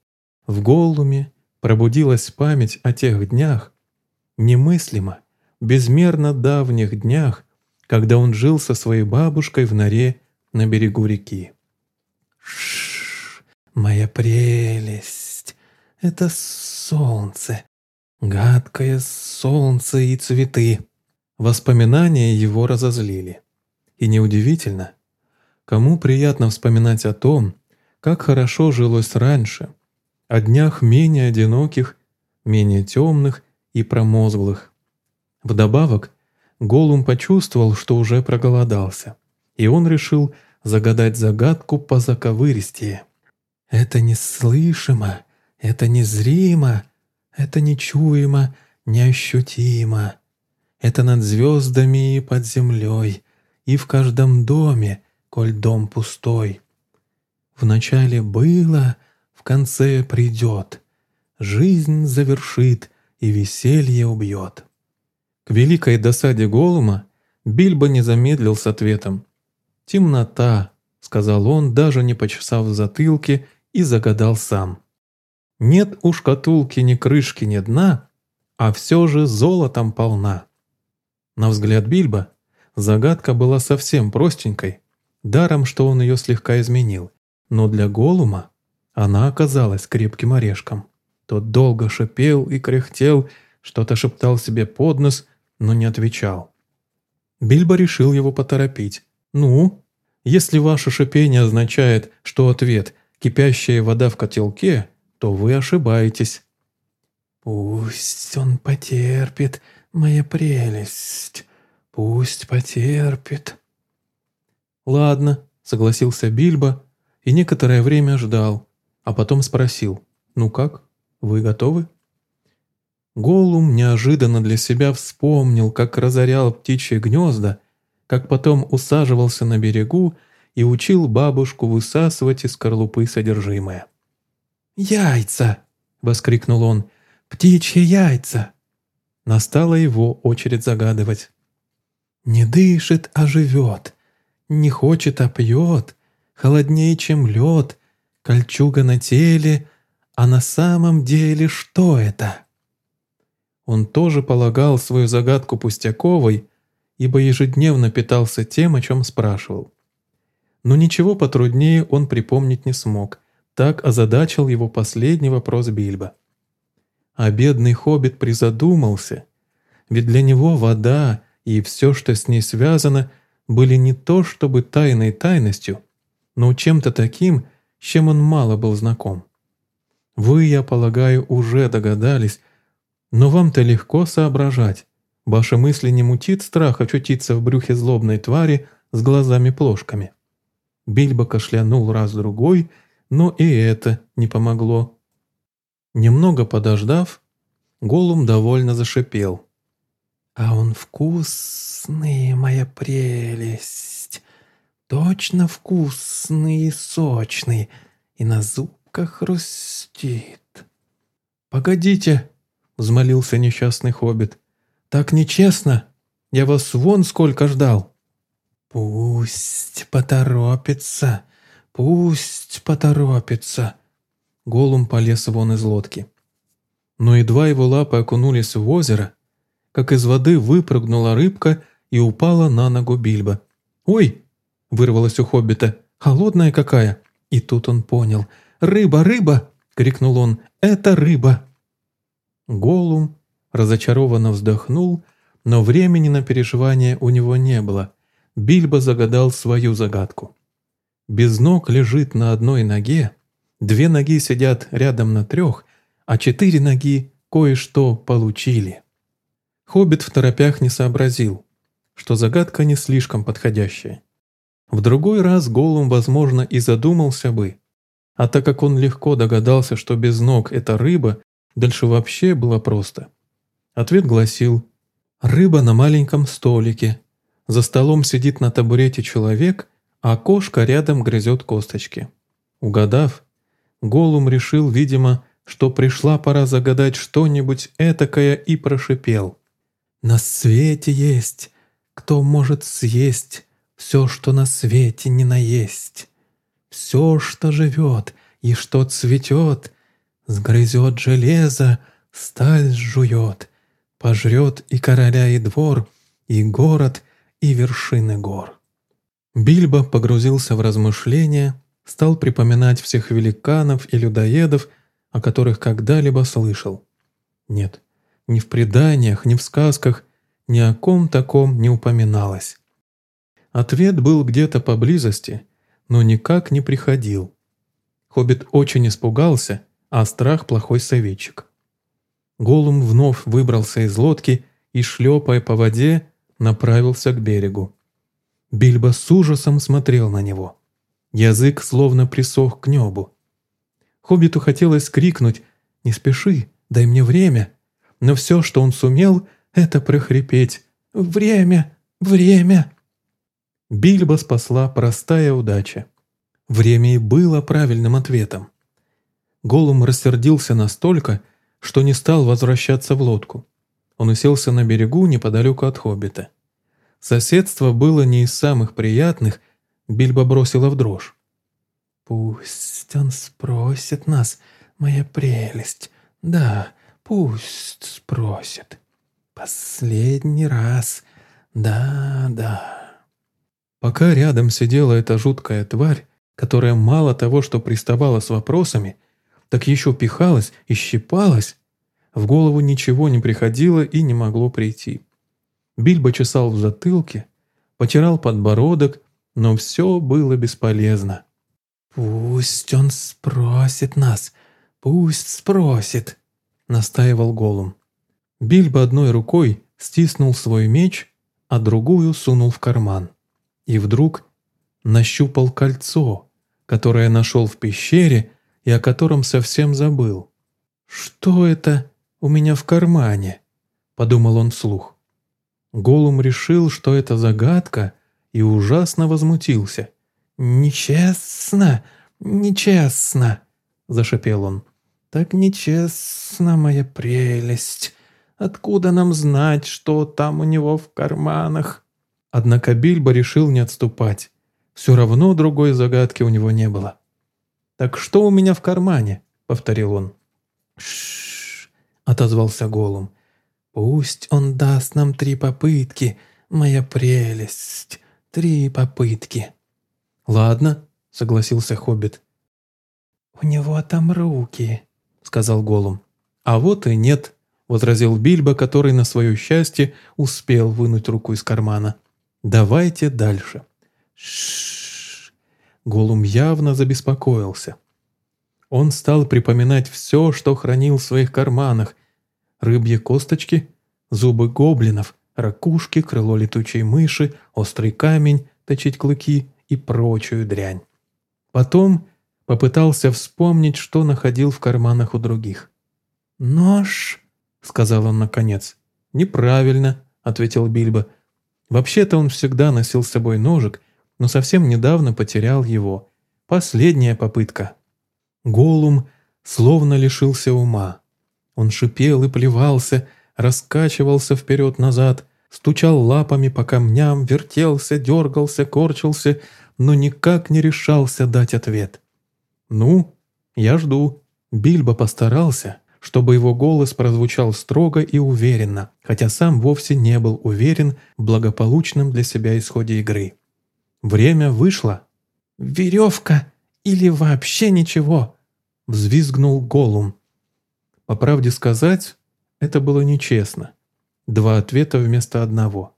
В Голуме пробудилась память о тех днях, немыслимо, безмерно давних днях, когда он жил со своей бабушкой в норе на берегу реки. Шш, моя прелесть, это солнце, гадкое солнце и цветы. Воспоминания его разозлили. И неудивительно, кому приятно вспоминать о том, как хорошо жилось раньше, о днях менее одиноких, менее темных и промозглых. Вдобавок, Голум почувствовал, что уже проголодался, и он решил загадать загадку по заковыристее. «Это неслышимо, это незримо, это нечуемо, неощутимо», это над звездами и под землей, и в каждом доме, коль дом пустой. Вначале было, в конце придет, жизнь завершит и веселье убьет. К великой досаде Голума Бильбо не замедлил с ответом. «Темнота», — сказал он, даже не почесав в затылке, и загадал сам. «Нет у шкатулки ни крышки, ни дна, а все же золотом полна». На взгляд Бильбо загадка была совсем простенькой, даром, что он ее слегка изменил, но для Голума она оказалась крепким орешком. Тот долго шипел и кряхтел, что-то шептал себе под нос, но не отвечал. Бильбо решил его поторопить. «Ну, если ваше шипение означает, что ответ – кипящая вода в котелке, то вы ошибаетесь». «Пусть он потерпит», «Моя прелесть, пусть потерпит». «Ладно», — согласился Бильбо и некоторое время ждал, а потом спросил, «Ну как, вы готовы?» Голум неожиданно для себя вспомнил, как разорял птичьи гнезда, как потом усаживался на берегу и учил бабушку высасывать из скорлупы содержимое. «Яйца!» — воскликнул он. «Птичьи яйца!» Настала его очередь загадывать. «Не дышит, а живет, не хочет, а пьет, холоднее, чем лед, кольчуга на теле, а на самом деле что это?» Он тоже полагал свою загадку пустяковой, ибо ежедневно питался тем, о чем спрашивал. Но ничего потруднее он припомнить не смог, так озадачил его последний вопрос Бильбо. А бедный хоббит призадумался, ведь для него вода и все, что с ней связано, были не то чтобы тайной тайностью, но чем-то таким, с чем он мало был знаком. Вы, я полагаю, уже догадались, но вам-то легко соображать. Ваши мысли не мутит страх очутиться в брюхе злобной твари с глазами-плошками. Бильбо кашлянул раз-другой, но и это не помогло. Немного подождав, Голум довольно зашипел. «А он вкусный, моя прелесть, точно вкусный и сочный, и на зубках хрустит». «Погодите», — взмолился несчастный хоббит, — «так нечестно, я вас вон сколько ждал». «Пусть поторопится, пусть поторопится», — Голум полез вон из лодки. Но едва его лапы окунулись в озеро, как из воды выпрыгнула рыбка и упала на ногу Бильбо. «Ой!» – вырвалось у хоббита. «Холодная какая!» И тут он понял. «Рыба, рыба!» – крикнул он. «Это рыба!» Голум разочарованно вздохнул, но времени на переживание у него не было. Бильбо загадал свою загадку. Без ног лежит на одной ноге, две ноги сидят рядом на трех, а четыре ноги кое-что получили. Хоббит в торопях не сообразил, что загадка не слишком подходящая. В другой раз Голум, возможно, и задумался бы, а так как он легко догадался, что без ног это рыба, дальше вообще было просто. Ответ гласил «Рыба на маленьком столике. За столом сидит на табурете человек, а кошка рядом грызет косточки». Угадав, Голум решил, видимо, что пришла пора загадать что-нибудь этакое и прошипел. На свете есть, кто может съесть все, что на свете не наесть. Все, что живет и что цветет, сгрызет железо, сталь сжует, пожрет и короля, и двор, и город, и вершины гор. Бильбо погрузился в размышления, стал припоминать всех великанов и людоедов, о которых когда-либо слышал. Нет, ни в преданиях, ни в сказках ни о ком таком не упоминалось. Ответ был где-то поблизости, но никак не приходил. Хоббит очень испугался, а страх плохой советчик. Голум вновь выбрался из лодки и, шлепая по воде, направился к берегу. Бильбо с ужасом смотрел на него. Язык словно присох к небу. Хоббиту хотелось крикнуть «Не спеши, дай мне время», но все, что он сумел, это прохрипеть «Время! Время!». Бильбо спасла простая удача. Время и было правильным ответом. Голум рассердился настолько, что не стал возвращаться в лодку. Он уселся на берегу неподалеку от Хоббита. Соседство было не из самых приятных, Бильбо бросила в дрожь. «Пусть он спросит нас, моя прелесть. Да, Пусть спросит. Последний раз. Да, да. Пока рядом сидела эта жуткая тварь, которая мало того, что приставала с вопросами, так еще пихалась и щипалась, в голову ничего не приходило и не могло прийти. Бильбо чесал в затылке, потирал подбородок, но все было бесполезно. «Пусть он спросит нас, пусть спросит», — настаивал Голум. Бильбо одной рукой стиснул свой меч, а другую сунул в карман. И вдруг нащупал кольцо, которое нашел в пещере и о котором совсем забыл. «Что это у меня в кармане?» — подумал он вслух. Голум решил, что это загадка, и ужасно возмутился. «Нечестно, нечестно!» — зашипел он. «Так нечестно, моя прелесть. Откуда нам знать, что там у него в карманах?» Однако Бильбо решил не отступать. Все равно другой загадки у него не было. «Так что у меня в кармане?» — повторил он. «Ш-ш-ш», отозвался Голум. «Пусть он даст нам три попытки, моя прелесть, три попытки». «Ладно», — согласился Хоббит. «У него там руки», сказал Голум. «А вот и нет», — возразил Бильбо, который на свое счастье успел вынуть руку из кармана. «Давайте дальше». Шш. Голум явно забеспокоился. Он стал припоминать все, что хранил в своих карманах. Рыбьи косточки, зубы гоблинов, ракушки, крыло летучей мыши, острый камень, точить клыки и прочую дрянь. Потом попытался вспомнить, что находил в карманах у других. «Нож», — сказал он наконец. «Неправильно», — ответил Бильбо. «Вообще-то он всегда носил с собой ножик, но совсем недавно потерял его. Последняя попытка». Голум словно лишился ума. Он шипел и плевался, раскачивался вперед-назад, стучал лапами по камням, вертелся, дергался, корчился, но никак не решался дать ответ. «Ну, я жду». Бильбо постарался, чтобы его голос прозвучал строго и уверенно, хотя сам вовсе не был уверен в благополучном для себя исходе игры. Время вышло. «Веревка или вообще ничего?» — взвизгнул Голум. По правде сказать, это было нечестно. Два ответа вместо одного.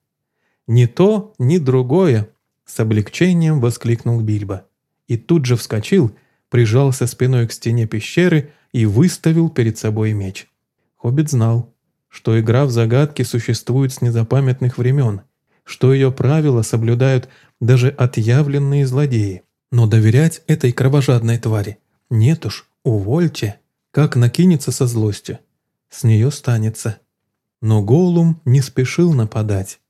«Ни то, ни другое!» — с облегчением воскликнул Бильбо. И тут же вскочил, прижался спиной к стене пещеры и выставил перед собой меч. Хоббит знал, что игра в загадки существует с незапамятных времен, что ее правила соблюдают даже отъявленные злодеи. Но доверять этой кровожадной твари нет уж. Увольте, как накинется со злостью. С нее станется. Но Голум не спешил нападать.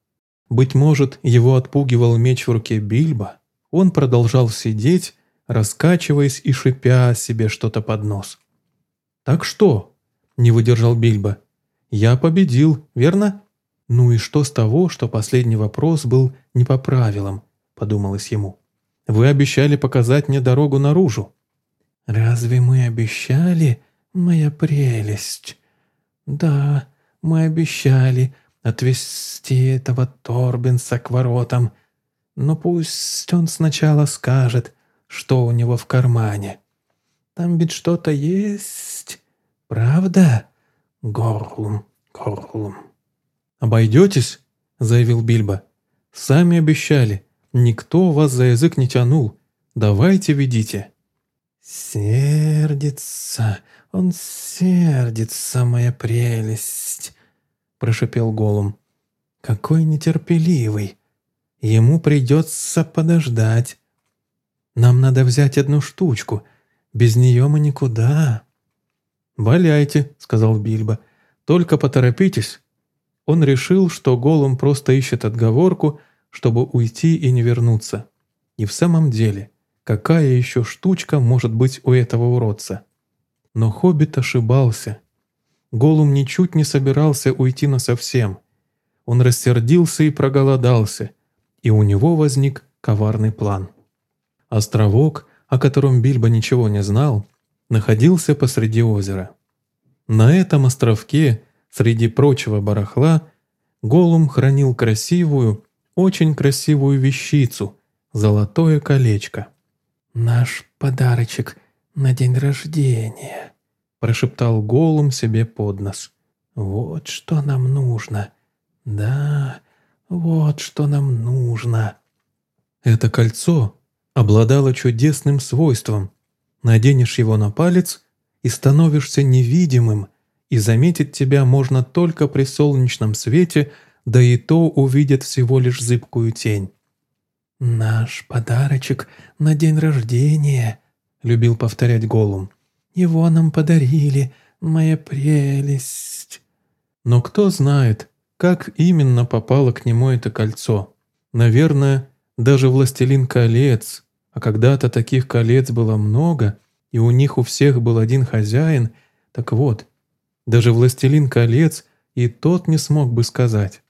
Быть может, его отпугивал меч в руке Бильбо. Он продолжал сидеть, раскачиваясь и шипя себе что-то под нос. «Так что?» – не выдержал Бильбо. «Я победил, верно?» «Ну и что с того, что последний вопрос был не по правилам?» – подумалось ему. «Вы обещали показать мне дорогу наружу». «Разве мы обещали, моя прелесть?» «Да, мы обещали отвезти этого Торбинса к воротам, но пусть он сначала скажет, что у него в кармане. Там ведь что-то есть, правда? Горлум, горлум». «Обойдетесь?» — заявил Бильбо. «Сами обещали. Никто вас за язык не тянул. Давайте ведите». «Сердится, он сердится, моя прелесть», — прошепел Голум. «Какой нетерпеливый. Ему придется подождать. Нам надо взять одну штучку. Без нее мы никуда». «Валяйте», — сказал Бильбо. «Только поторопитесь». Он решил, что Голум просто ищет отговорку, чтобы уйти и не вернуться. И в самом деле — Какая еще штучка может быть у этого уродца? Но Хоббит ошибался. Голум ничуть не собирался уйти насовсем. Он рассердился и проголодался, и у него возник коварный план. Островок, о котором Бильбо ничего не знал, находился посреди озера. На этом островке, среди прочего барахла, Голум хранил красивую, очень красивую вещицу – золотое колечко – «Наш подарочек на день рождения», — прошептал Голум себе под нос. «Вот что нам нужно. Да, вот что нам нужно». Это кольцо обладало чудесным свойством. Наденешь его на палец и становишься невидимым, и заметить тебя можно только при солнечном свете, да и то увидят всего лишь зыбкую тень. «Наш подарочек на день рождения», — любил повторять Голум. «Его нам подарили, моя прелесть». Но кто знает, как именно попало к нему это кольцо. Наверное, даже «Властелин колец», а когда-то таких колец было много, и у них у всех был один хозяин, так вот, даже «Властелин колец» и тот не смог бы сказать.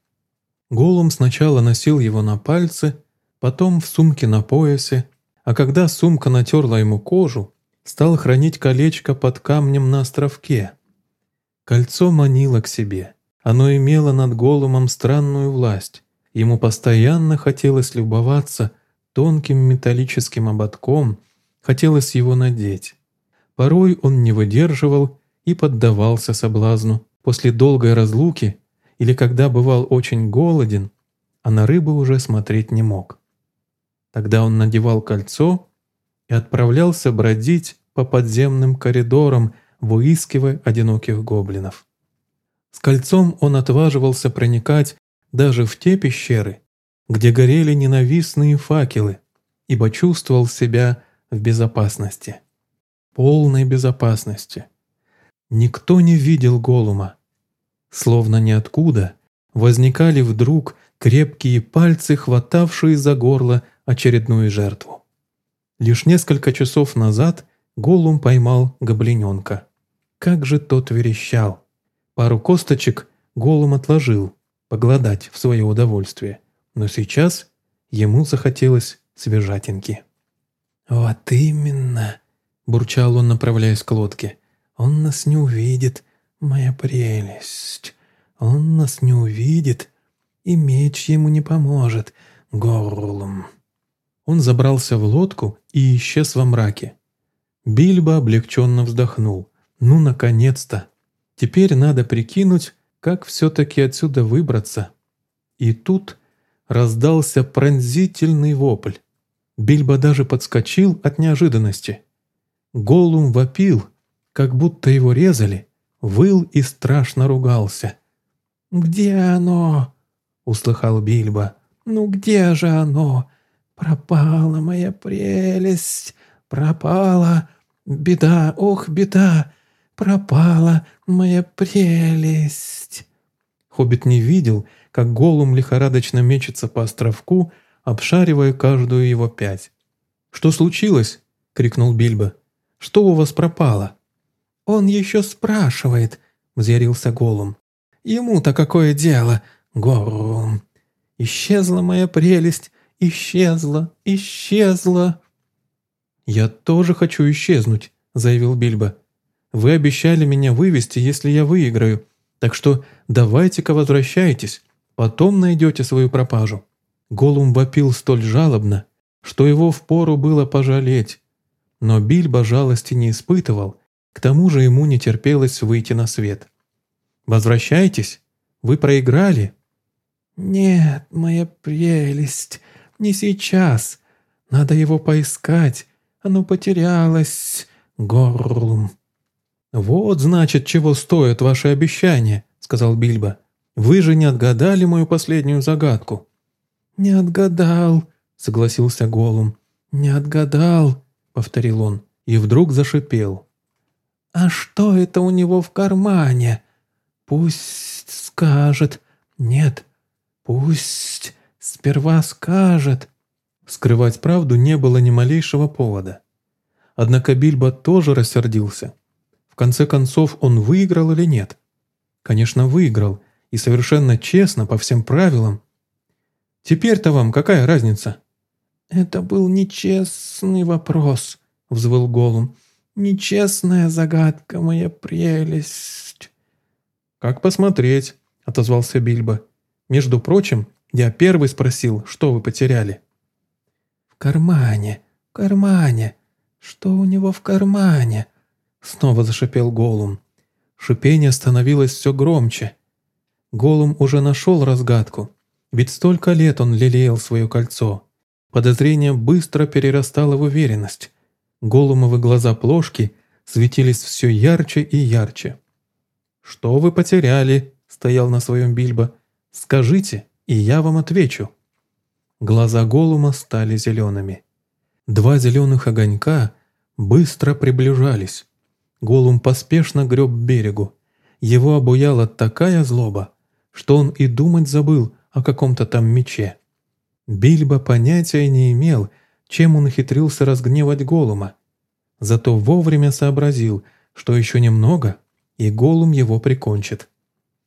Голум сначала носил его на пальце, потом в сумке на поясе, а когда сумка натерла ему кожу, стал хранить колечко под камнем на островке. Кольцо манило к себе. Оно имело над Голумом странную власть. Ему постоянно хотелось любоваться тонким металлическим ободком, хотелось его надеть. Порой он не выдерживал и поддавался соблазну. После долгой разлуки или когда бывал очень голоден, а на рыбу уже смотреть не мог. Тогда он надевал кольцо и отправлялся бродить по подземным коридорам, выискивая одиноких гоблинов. С кольцом он отваживался проникать даже в те пещеры, где горели ненавистные факелы, ибо чувствовал себя в безопасности. Полной безопасности. Никто не видел Голума. Словно ниоткуда возникали вдруг крепкие пальцы, хватавшие за горло очередную жертву. Лишь несколько часов назад Голум поймал гоблиненка. Как же тот верещал! Пару косточек Голум отложил, погладать в свое удовольствие, но сейчас ему захотелось свежатинки. «Вот именно!» – бурчал он, направляясь к лодке. «Он нас не увидит, моя прелесть. Он нас не увидит, и меч ему не поможет, горлом». Он забрался в лодку и исчез во мраке. Бильбо облегченно вздохнул. «Ну, наконец-то! Теперь надо прикинуть, как все-таки отсюда выбраться». И тут раздался пронзительный вопль. Бильбо даже подскочил от неожиданности. Голум вопил, как будто его резали, выл и страшно ругался. «Где оно?» — услыхал Бильбо. «Ну где же оно? Пропала моя прелесть, пропала, беда, ох, беда, пропала моя прелесть». Хоббит не видел, как Голум лихорадочно мечется по островку, обшаривая каждую его пять. «Что случилось?» — крикнул Бильбо. «Что у вас пропало?» «Он еще спрашивает», — взъярился Голум. «Ему-то какое дело, Голум? Исчезла моя прелесть, исчезла, исчезла». «Я тоже хочу исчезнуть», — заявил Бильбо. «Вы обещали меня вывести, если я выиграю, так что давайте-ка возвращайтесь, потом найдете свою пропажу». Голум вопил столь жалобно, что его впору было пожалеть. Но Бильбо жалости не испытывал, к тому же ему не терпелось выйти на свет. «Возвращайтесь, вы проиграли». «Нет, моя прелесть, не сейчас. Надо его поискать, оно потерялось, горлум». «Вот, значит, чего стоят ваши обещания», — сказал Бильбо. «Вы же не отгадали мою последнюю загадку». «Не отгадал», — согласился Голум. «Не отгадал», — повторил он, и вдруг зашипел. «А что это у него в кармане? Пусть скажет. Нет, пусть сперва скажет». Скрывать правду не было ни малейшего повода. Однако Бильбо тоже рассердился. В конце концов, он выиграл или нет? Конечно, выиграл, и совершенно честно, по всем правилам, Теперь-то вам какая разница?» «Это был нечестный вопрос», — взвыл Голум. «Нечестная загадка, моя прелесть». «Как посмотреть?» — отозвался Бильбо. «Между прочим, я первый спросил, что вы потеряли». «В кармане, в кармане. Что у него в кармане?» Снова зашипел Голум. Шипение становилось все громче. Голум уже нашел разгадку. Ведь столько лет он лелеял свое кольцо. Подозрение быстро перерастало в уверенность. Голумовы глаза плошки светились все ярче и ярче. «Что вы потеряли?» — стоял на своем Бильбо. «Скажите, и я вам отвечу». Глаза Голума стали зелеными. Два зеленых огонька быстро приближались. Голум поспешно греб берегу. Его обуяла такая злоба, что он и думать забыл о каком-то там мече. Бильбо понятия не имел, чем он ухитрился разгневать Голума. Зато вовремя сообразил, что еще немного, и Голум его прикончит.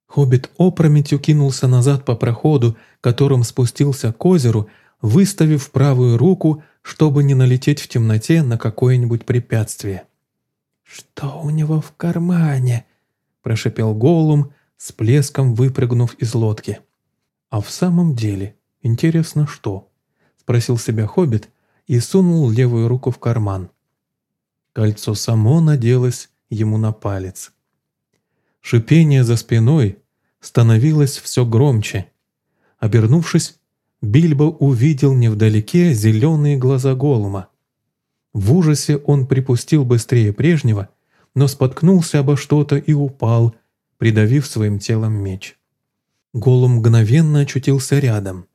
Хоббит опрометью кинулся назад по проходу, которым спустился к озеру, выставив правую руку, чтобы не налететь в темноте на какое-нибудь препятствие. «Что у него в кармане?» – прошепел Голум, с плеском выпрыгнув из лодки. «А в самом деле, интересно что?» – спросил себя Хоббит и сунул левую руку в карман. Кольцо само наделось ему на палец. Шипение за спиной становилось все громче. Обернувшись, Бильбо увидел невдалеке зеленые глаза Голума. В ужасе он припустил быстрее прежнего, но споткнулся обо что-то и упал, придавив своим телом меч. Голум мгновенно очутился рядом.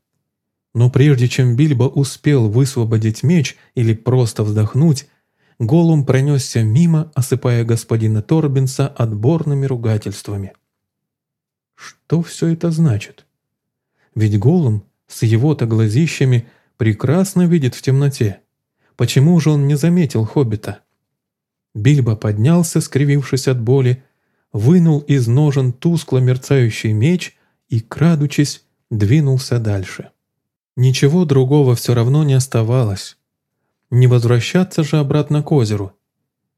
Но прежде чем Бильбо успел высвободить меч или просто вздохнуть, Голум пронесся мимо, осыпая господина Торбинса отборными ругательствами. Что все это значит? Ведь Голум с его-то глазищами прекрасно видит в темноте. Почему же он не заметил хоббита? Бильбо поднялся, скривившись от боли, вынул из ножен тускло мерцающий меч и, крадучись, двинулся дальше. Ничего другого все равно не оставалось. Не возвращаться же обратно к озеру.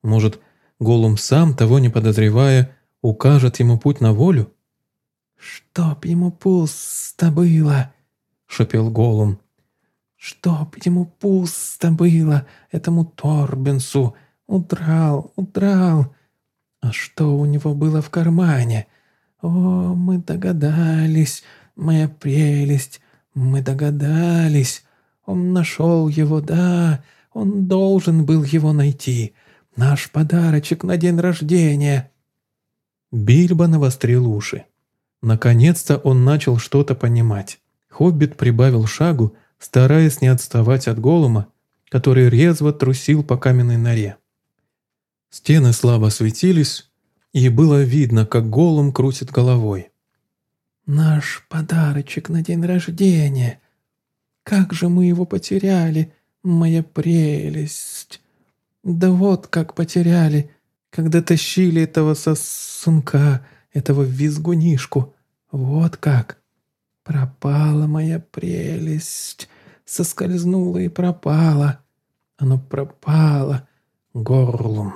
Может, Голум сам, того не подозревая, укажет ему путь на волю? «Чтоб ему пусто было!» — шепел Голум. «Чтоб ему пусто было, этому Торбенсу! Удрал, удрал! А что у него было в кармане? О, мы догадались, моя прелесть, мы догадались. Он нашел его, да, он должен был его найти. Наш подарочек на день рождения». Бильбо навострил уши. Наконец-то он начал что-то понимать. Хоббит прибавил шагу, стараясь не отставать от голума, который резво трусил по каменной норе. Стены слабо светились, и было видно, как голум крутит головой. «Наш подарочек на день рождения! Как же мы его потеряли, моя прелесть! Да вот как потеряли, когда тащили этого сосунка, этого визгунишку! Вот как! Пропала моя прелесть! Соскользнула и пропала! Оно пропало, горлум!»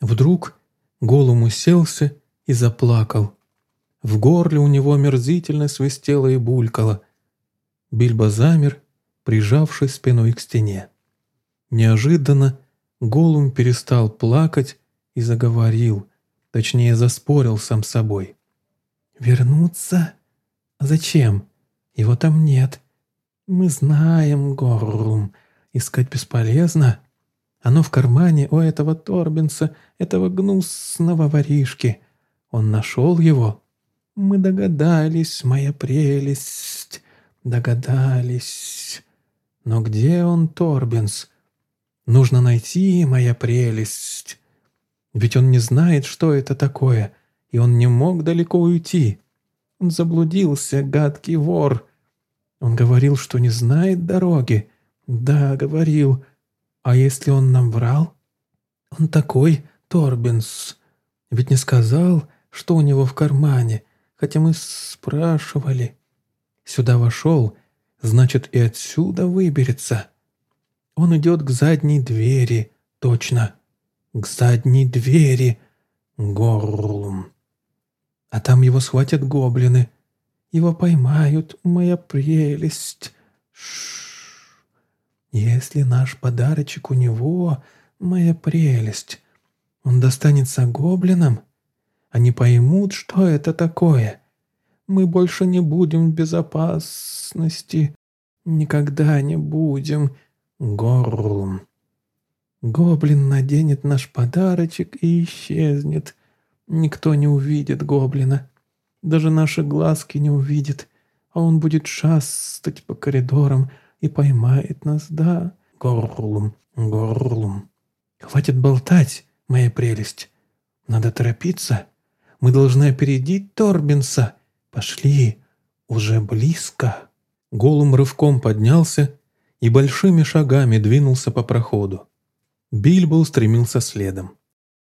Вдруг Голум уселся и заплакал. В горле у него омерзительно свистело и булькало. Бильбо замер, прижавшись спиной к стене. Неожиданно Голум перестал плакать и заговорил, точнее заспорил сам собой. «Вернуться? Зачем? Его там нет. Мы знаем, Горлум, искать бесполезно. Оно в кармане у этого Торбинса, этого гнусного воришки. Он нашел его, мы догадались, моя прелесть, догадались. Но где он, Торбинс? Нужно найти, моя прелесть. Ведь он не знает, что это такое, и он не мог далеко уйти. Он заблудился, гадкий вор. Он говорил, что не знает дороги. Да, говорил. А если он нам врал? Он такой, Торбинс. Ведь не сказал, что у него в кармане хотя мы спрашивали. Сюда вошел, значит, и отсюда выберется. Он идет к задней двери, точно, к задней двери, горлум. А там его схватят гоблины. Его поймают, моя прелесть. Шш. Если наш подарочек у него, моя прелесть, он достанется гоблинам, они поймут, что это такое. Мы больше не будем в безопасности. Никогда не будем. Горлум. Гоблин наденет наш подарочек и исчезнет. Никто не увидит гоблина. Даже наши глазки не увидит. А он будет шастать по коридорам и поймает нас, да? Горлум, горлум. Хватит болтать, моя прелесть. Надо торопиться. Мы должны опередить Торбинса. Пошли, уже близко». Голум рывком поднялся и большими шагами двинулся по проходу. Бильбо устремился следом.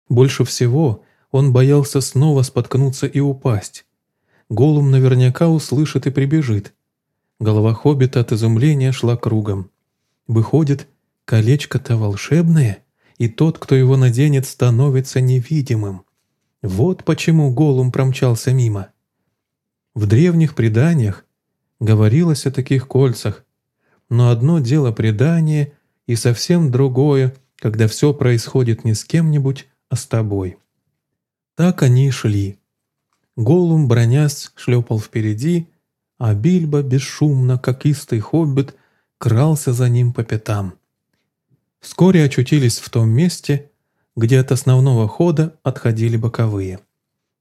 Больше всего он боялся снова споткнуться и упасть. Голум наверняка услышит и прибежит. Голова хоббита от изумления шла кругом. Выходит, колечко-то волшебное, и тот, кто его наденет, становится невидимым. Вот почему Голум промчался мимо. В древних преданиях говорилось о таких кольцах, но одно дело предание и совсем другое, когда все происходит не с кем-нибудь, а с тобой. Так они шли. Голум, бронясь, шлепал впереди, а Бильбо бесшумно, как истый хоббит, крался за ним по пятам. Вскоре очутились в том месте, где от основного хода отходили боковые.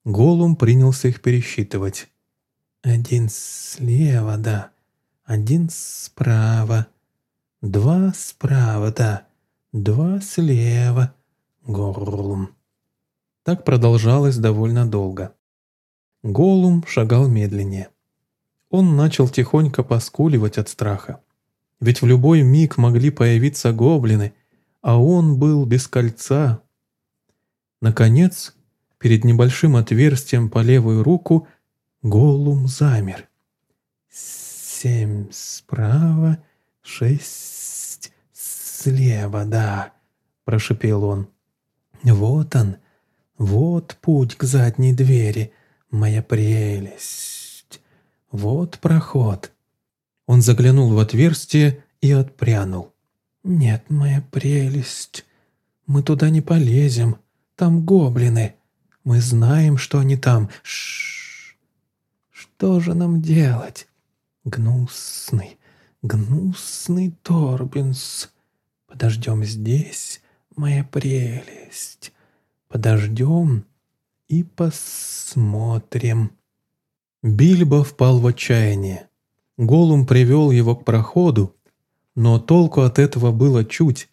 Голум принялся их пересчитывать. «Один слева, да. Один справа. Два справа, да. Два слева. Горлум». Так продолжалось довольно долго. Голум шагал медленнее. Он начал тихонько поскуливать от страха. Ведь в любой миг могли появиться гоблины, а он был без кольца. Наконец, перед небольшим отверстием по левую руку Голум замер. «Семь справа, шесть слева, да», — прошепел он. «Вот он, вот путь к задней двери, моя прелесть. Вот проход». Он заглянул в отверстие и отпрянул. «Нет, моя прелесть, мы туда не полезем, там гоблины. Мы знаем, что они там. Шш. Что же нам делать? Гнусный, гнусный Торбинс. Подождем здесь, моя прелесть. Подождем и посмотрим». Бильбо впал в отчаяние. Голум привел его к проходу, но толку от этого было чуть.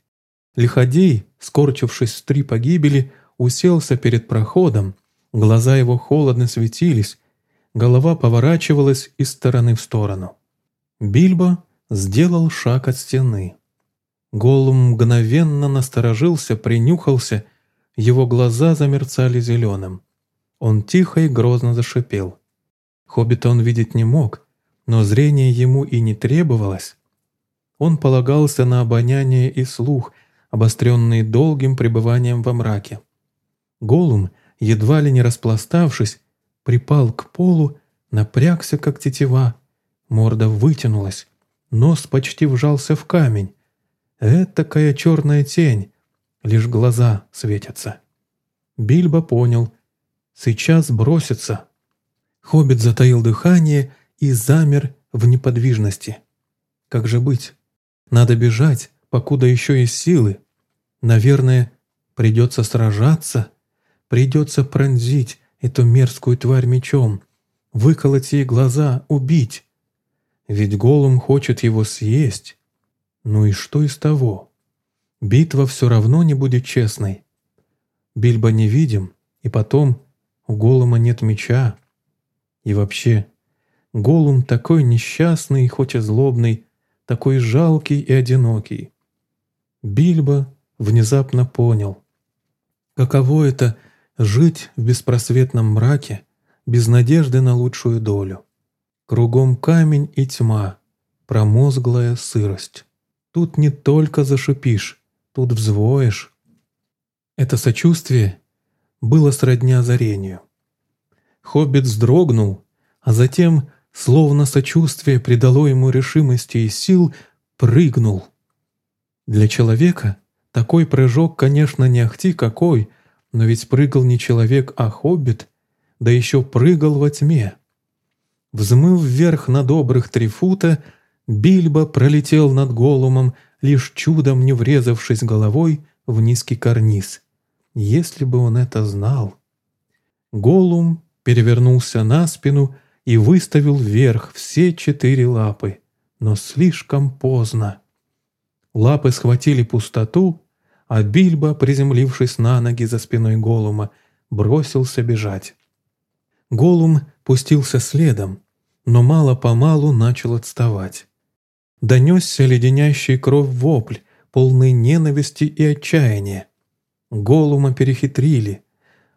Лиходей, скорчившись в три погибели, уселся перед проходом, глаза его холодно светились, голова поворачивалась из стороны в сторону. Бильбо сделал шаг от стены. Голум мгновенно насторожился, принюхался, его глаза замерцали зеленым. Он тихо и грозно зашипел. Хоббита он видеть не мог, но зрение ему и не требовалось. Он полагался на обоняние и слух, обостренные долгим пребыванием во мраке. Голум, едва ли не распластавшись, припал к полу, напрягся, как тетива. Морда вытянулась, нос почти вжался в камень. Этакая черная тень, лишь глаза светятся. Бильбо понял. Сейчас бросится. Хоббит затаил дыхание и замер в неподвижности. Как же быть? Надо бежать, покуда еще есть силы. Наверное, придется сражаться. Придется пронзить эту мерзкую тварь мечом, выколоть ей глаза, убить. Ведь Голум хочет его съесть. Ну и что из того? Битва все равно не будет честной. Бильбо не видим, и потом у Голума нет меча. И вообще, Голум такой несчастный, хоть и злобный, такой жалкий и одинокий. Бильбо внезапно понял, каково это — Жить в беспросветном мраке, без надежды на лучшую долю. Кругом камень и тьма, промозглая сырость. Тут не только зашипишь, тут взвоешь. Это сочувствие было сродни озарению. Хоббит вздрогнул, а затем, словно сочувствие придало ему решимости и сил, прыгнул. Для человека такой прыжок, конечно, не ахти какой — но ведь прыгал не человек, а хоббит, да еще прыгал во тьме. Взмыв вверх на добрых три фута, Бильбо пролетел над Голумом, лишь чудом не врезавшись головой в низкий карниз. Если бы он это знал. Голум перевернулся на спину и выставил вверх все четыре лапы, но слишком поздно. Лапы схватили пустоту, а Бильбо, приземлившись на ноги за спиной Голума, бросился бежать. Голум пустился следом, но мало-помалу начал отставать. Донесся леденящий кровь вопль, полный ненависти и отчаяния. Голума перехитрили.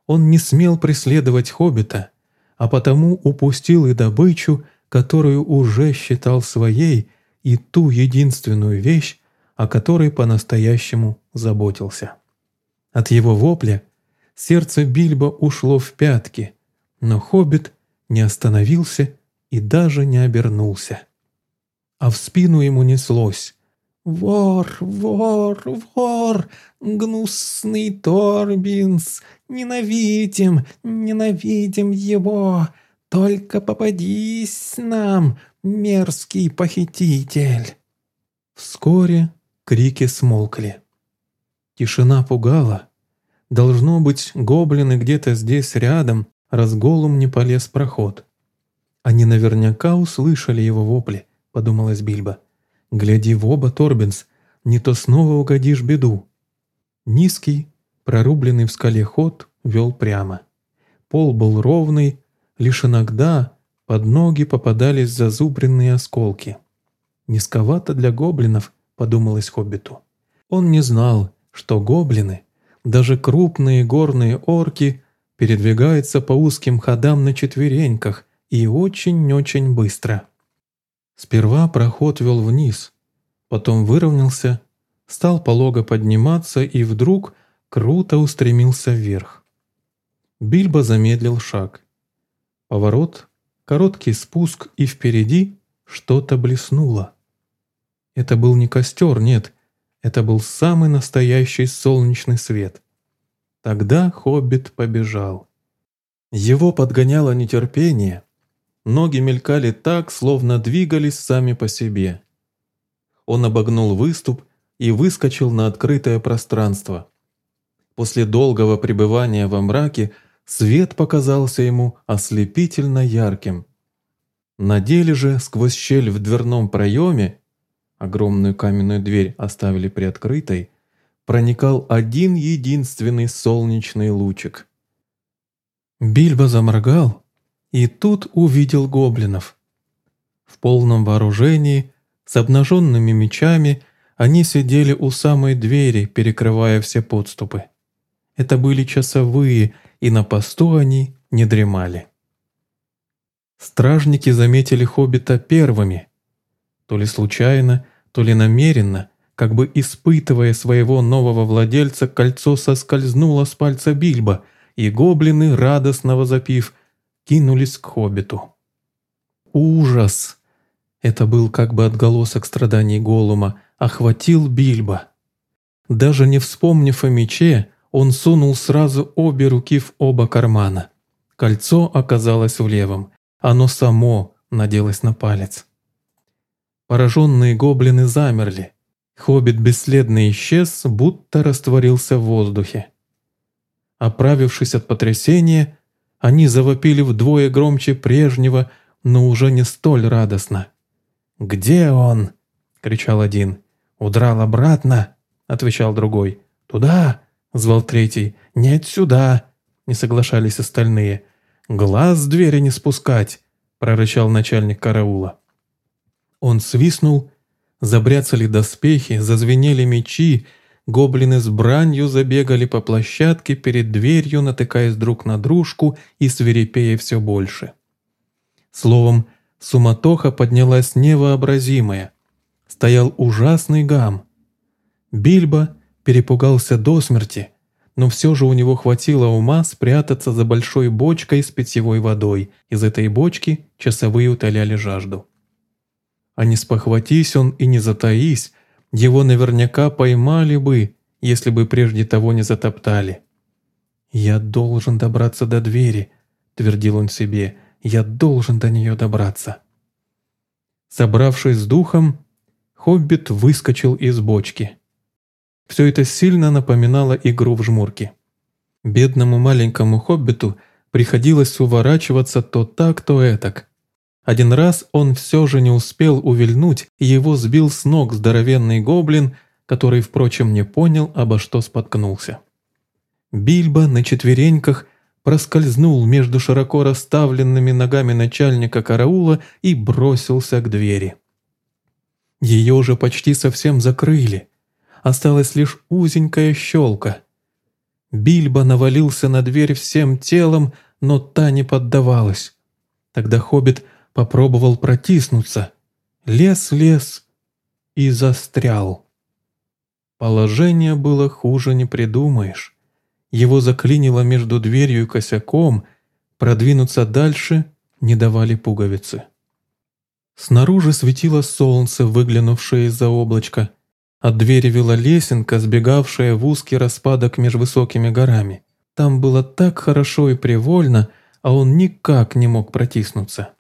Он не смел преследовать хоббита, а потому упустил и добычу, которую уже считал своей, и ту единственную вещь, о которой по-настоящему заботился. От его вопля сердце Бильбо ушло в пятки, но хоббит не остановился и даже не обернулся. А в спину ему неслось «Вор, вор, вор! Гнусный Торбинс! Ненавидим, ненавидим его! Только попадись нам, мерзкий похититель!» Вскоре крики смолкли. Тишина пугала. Должно быть, гоблины где-то здесь рядом, раз голым не полез проход. Они наверняка услышали его вопли, подумалась Бильбо. Гляди в оба, Торбинс, не то снова угодишь беду. Низкий, прорубленный в скале ход вел прямо. Пол был ровный, лишь иногда под ноги попадались зазубренные осколки. Низковато для гоблинов, подумалось Хоббиту. Он не знал, что гоблины, даже крупные горные орки, передвигаются по узким ходам на четвереньках и очень-очень быстро. Сперва проход вел вниз, потом выровнялся, стал полого подниматься и вдруг круто устремился вверх. Бильбо замедлил шаг. Поворот, короткий спуск и впереди что-то блеснуло. Это был не костер, нет, это был самый настоящий солнечный свет. Тогда хоббит побежал. Его подгоняло нетерпение, Ноги мелькали так, словно двигались сами по себе. Он обогнул выступ и выскочил на открытое пространство. После долгого пребывания во мраке свет показался ему ослепительно ярким. На деле же сквозь щель в дверном проеме, огромную каменную дверь оставили приоткрытой, проникал один единственный солнечный лучик. Бильбо заморгал, и тут увидел гоблинов. В полном вооружении, с обнаженными мечами, они сидели у самой двери, перекрывая все подступы. Это были часовые, и на посту они не дремали. Стражники заметили хоббита первыми. То ли случайно, то ли намеренно, как бы испытывая своего нового владельца, кольцо соскользнуло с пальца Бильбо, и гоблины, радостно возопив – кинулись к хоббиту. Ужас! Это был как бы отголосок страданий Голума, охватил Бильбо. Даже не вспомнив о мече, он сунул сразу обе руки в оба кармана. Кольцо оказалось в левом, оно само наделось на палец. Пораженные гоблины замерли. Хоббит бесследно исчез, будто растворился в воздухе. Оправившись от потрясения, они завопили вдвое громче прежнего, но уже не столь радостно. «Где он?» — кричал один. «Удрал обратно?» — отвечал другой. «Туда!» — звал третий. «Нет, сюда!» — не соглашались остальные. «Глаз с двери не спускать!» — прорычал начальник караула. Он свистнул, забряцали доспехи, зазвенели мечи, Гоблины с бранью забегали по площадке перед дверью, натыкаясь друг на дружку и свирепея все больше. Словом, суматоха поднялась невообразимая. Стоял ужасный гам. Бильбо перепугался до смерти, но все же у него хватило ума спрятаться за большой бочкой с питьевой водой. Из этой бочки часовые утоляли жажду. А не спохватись он и не затаись, его наверняка поймали бы, если бы прежде того не затоптали. «Я должен добраться до двери», — твердил он себе, — «я должен до нее добраться». Собравшись с духом, Хоббит выскочил из бочки. Все это сильно напоминало игру в жмурки. Бедному маленькому Хоббиту приходилось уворачиваться то так, то этак. Один раз он все же не успел увильнуть, и его сбил с ног здоровенный гоблин, который, впрочем, не понял, обо что споткнулся. Бильбо на четвереньках проскользнул между широко расставленными ногами начальника караула и бросился к двери. Ее уже почти совсем закрыли. Осталась лишь узенькая щелка. Бильбо навалился на дверь всем телом, но та не поддавалась. Тогда хоббит попробовал протиснуться, лез-лез и застрял. Положение было хуже не придумаешь. Его заклинило между дверью и косяком, продвинуться дальше не давали пуговицы. Снаружи светило солнце, выглянувшее из-за облачка. От двери вела лесенка, сбегавшая в узкий распадок между высокими горами. Там было так хорошо и привольно, а он никак не мог протиснуться.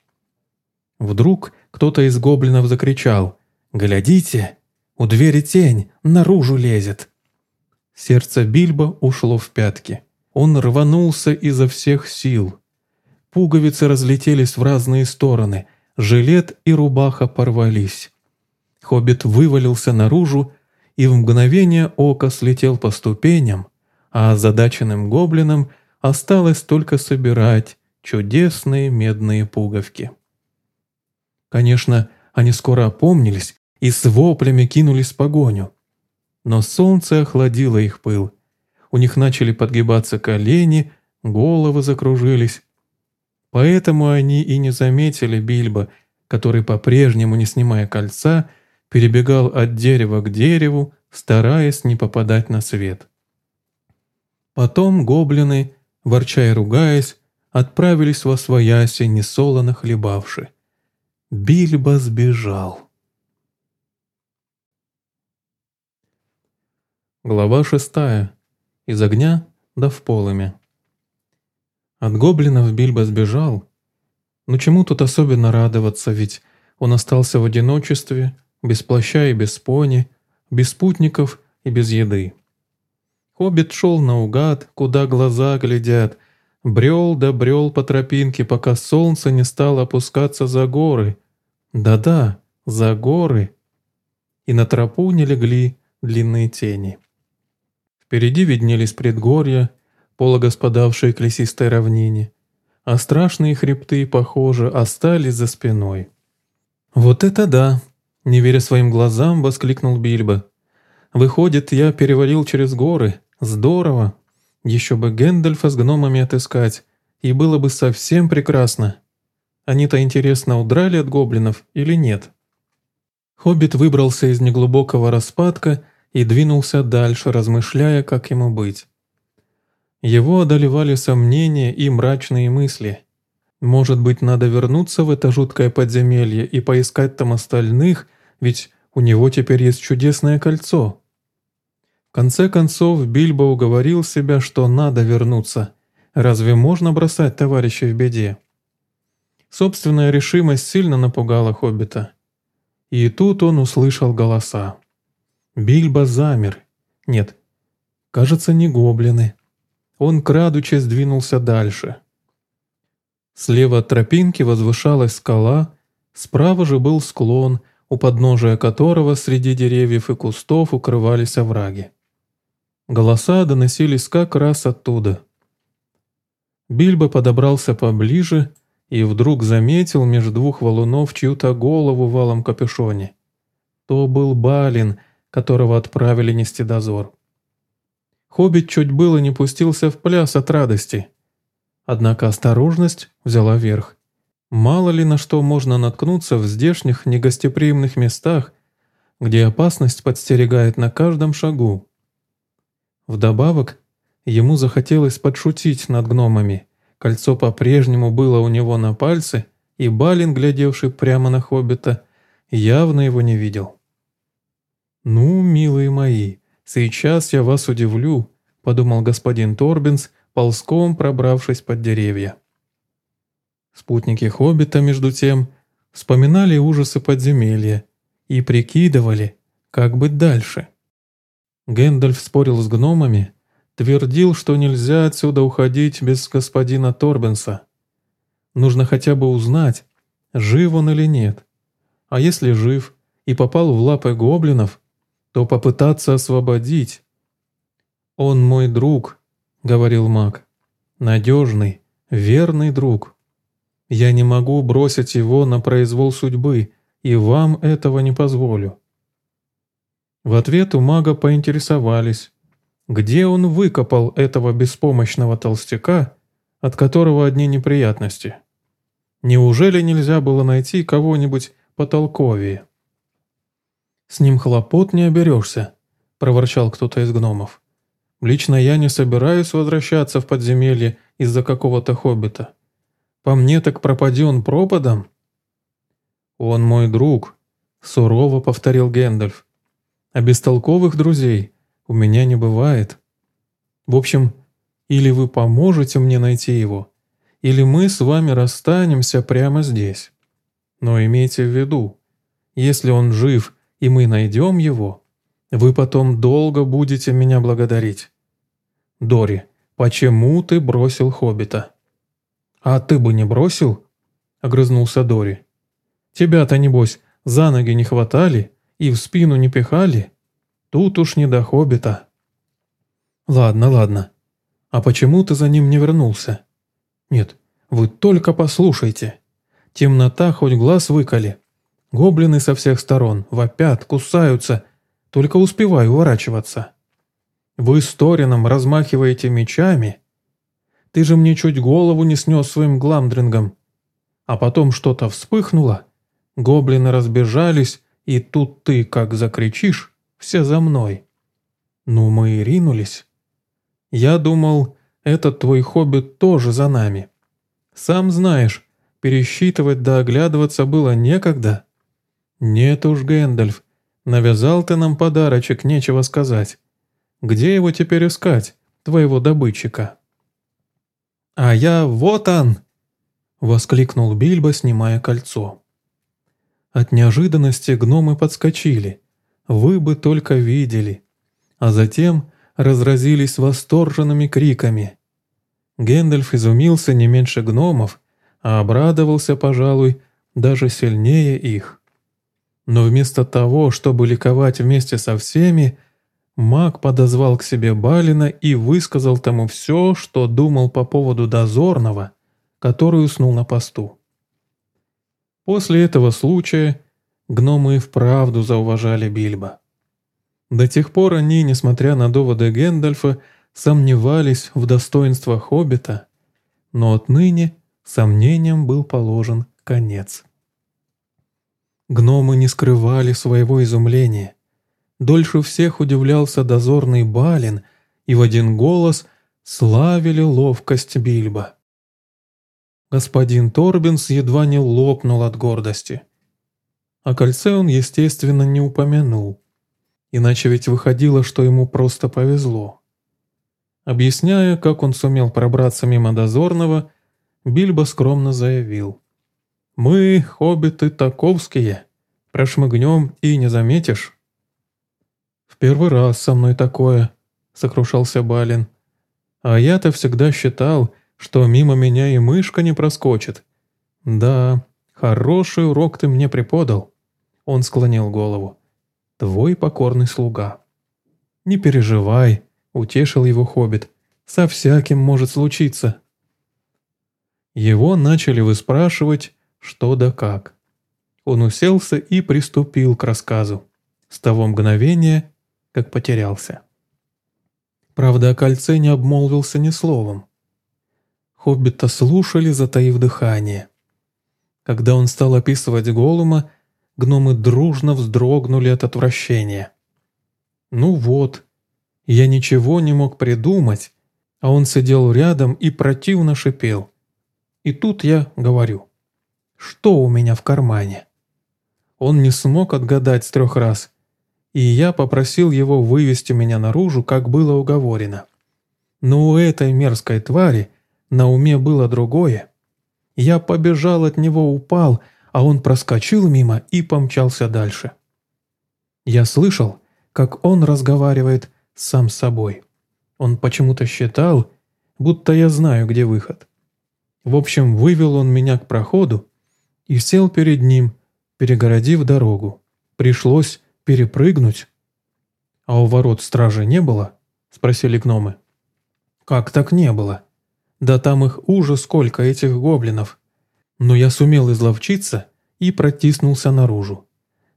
Вдруг кто-то из гоблинов закричал «Глядите, у двери тень, наружу лезет!» Сердце Бильбо ушло в пятки. Он рванулся изо всех сил. Пуговицы разлетелись в разные стороны, жилет и рубаха порвались. Хоббит вывалился наружу и в мгновение ока слетел по ступеням, а озадаченным гоблинам осталось только собирать чудесные медные пуговки. Конечно, они скоро опомнились и с воплями кинулись в погоню. Но солнце охладило их пыл. У них начали подгибаться колени, головы закружились. Поэтому они и не заметили Бильбо, который, по-прежнему не снимая кольца, перебегал от дерева к дереву, стараясь не попадать на свет. Потом гоблины, ворча и ругаясь, отправились во свояси, несолоно хлебавши. Бильбо сбежал. Глава шестая. Из огня да в полыми. От гоблинов Бильбо сбежал. Но чему тут особенно радоваться, ведь он остался в одиночестве, без плаща и без пони, без спутников и без еды. Хоббит шел наугад, куда глаза глядят, брел да брел по тропинке, пока солнце не стало опускаться за горы. Да-да, за горы. И на тропу не легли длинные тени. Впереди виднелись предгорья, полугосподавшие к лесистой равнине, а страшные хребты, похоже, остались за спиной. «Вот это да!» — не веря своим глазам, воскликнул Бильбо. «Выходит, я перевалил через горы. Здорово! Еще бы Гэндальфа с гномами отыскать, и было бы совсем прекрасно. Они-то, интересно, удрали от гоблинов или нет?» Хоббит выбрался из неглубокого распадка и двинулся дальше, размышляя, как ему быть. Его одолевали сомнения и мрачные мысли. Может быть, надо вернуться в это жуткое подземелье и поискать там остальных, ведь у него теперь есть чудесное кольцо. Конце концов, Бильбо уговорил себя, что надо вернуться. Разве можно бросать товарища в беде? Собственная решимость сильно напугала Хоббита. И тут он услышал голоса. Бильбо замер. Нет, кажется, не гоблины. Он, крадучись, двинулся дальше. Слева от тропинки возвышалась скала, справа же был склон, у подножия которого среди деревьев и кустов укрывались овраги. Голоса доносились как раз оттуда. Бильбо подобрался поближе и вдруг заметил между двух валунов чью-то голову в алом капюшоне. То был Балин — которого отправили нести дозор. Хоббит чуть было не пустился в пляс от радости. Однако осторожность взяла верх. Мало ли на что можно наткнуться в здешних негостеприимных местах, где опасность подстерегает на каждом шагу. Вдобавок, ему захотелось подшутить над гномами. Кольцо по-прежнему было у него на пальце, и Балин, глядевший прямо на Хоббита, явно его не видел. «Ну, милые мои, сейчас я вас удивлю», — подумал господин Торбинс, ползком пробравшись под деревья. Спутники Хоббита, между тем, вспоминали ужасы подземелья и прикидывали, как быть дальше. Гэндальф спорил с гномами, твердил, что нельзя отсюда уходить без господина Торбинса. Нужно хотя бы узнать, жив он или нет. А если жив и попал в лапы гоблинов, то попытаться освободить. «Он мой друг», — говорил маг, — «надежный, верный друг. Я не могу бросить его на произвол судьбы, и вам этого не позволю». В ответ у мага поинтересовались, где он выкопал этого беспомощного толстяка, от которого одни неприятности. Неужели нельзя было найти кого-нибудь потолковее? «С ним хлопот не оберешься», — проворчал кто-то из гномов. «Лично я не собираюсь возвращаться в подземелье из-за какого-то хоббита. По мне так пропади он пропадом». «Он мой друг», — сурово повторил Гэндальф. А бестолковых друзей у меня не бывает. В общем, или вы поможете мне найти его, или мы с вами расстанемся прямо здесь. Но имейте в виду, если он жив и мы найдем его, вы потом долго будете меня благодарить. Дори, почему ты бросил Хоббита? А ты бы не бросил? Огрызнулся Дори. Тебя-то, небось, за ноги не хватали и в спину не пихали? Тут уж не до Хоббита. Ладно, ладно. А почему ты за ним не вернулся? Нет, вы только послушайте. Темнота хоть глаз выколи. Гоблины со всех сторон вопят, кусаются. Только успеваю уворачиваться. Вы с Торином размахиваете мечами. Ты же мне чуть голову не снес своим гламдрингом. А потом что-то вспыхнуло. Гоблины разбежались, и тут ты как закричишь, все за мной. Ну, мы и ринулись. Я думал, этот твой хоббит тоже за нами. Сам знаешь, пересчитывать да оглядываться было некогда. Нет уж, Гэндальф, навязал ты нам подарочек, нечего сказать. Где его теперь искать, твоего добытчика?» «А я вот он!» — воскликнул Бильбо, снимая кольцо. От неожиданности гномы подскочили. Вы бы только видели. А затем разразились восторженными криками. Гэндальф изумился не меньше гномов, а обрадовался, пожалуй, даже сильнее их. Но вместо того, чтобы ликовать вместе со всеми, Маг подозвал к себе Балина и высказал тому все, что думал по поводу дозорного, который уснул на посту. После этого случая гномы вправду зауважали Бильбо. До тех пор они, несмотря на доводы Гэндальфа, сомневались в достоинствах Хоббита, но отныне сомнениям был положен конец. Гномы не скрывали своего изумления. Дольше всех удивлялся дозорный Балин и в один голос славили ловкость Бильбо. Господин Торбинс едва не лопнул от гордости. О кольце он, естественно, не упомянул. Иначе ведь выходило, что ему просто повезло. Объясняя, как он сумел пробраться мимо дозорного, Бильбо скромно заявил. «Мы, хоббиты таковские, прошмыгнем и не заметишь». «В первый раз со мной такое», — сокрушался Балин. «А я-то всегда считал, что мимо меня и мышка не проскочит. Да, хороший урок ты мне преподал». Он склонил голову. «Твой покорный слуга». «Не переживай», — утешил его хоббит. «Со всяким может случиться». Его начали выспрашивать, что да как. Он уселся и приступил к рассказу. С того мгновения, как потерялся. Правда, о кольце не обмолвился ни словом. Хоббита слушали, затаив дыхание. Когда он стал описывать Голума, гномы дружно вздрогнули от отвращения. «Ну вот, я ничего не мог придумать, а он сидел рядом и противно шипел. И тут я говорю, что у меня в кармане?» Он не смог отгадать с трех раз, и я попросил его вывести меня наружу, как было уговорено. Но у этой мерзкой твари на уме было другое. Я побежал от него, упал, а он проскочил мимо и помчался дальше. Я слышал, как он разговаривает сам с собой. Он почему-то считал, будто я знаю, где выход. В общем, вывел он меня к проходу и сел перед ним, перегородив дорогу. Пришлось перепрыгнуть? А у ворот стражи не было? Спросили гномы. Как так не было? Да там их ужас сколько, этих гоблинов. Но я сумел изловчиться и протиснулся наружу.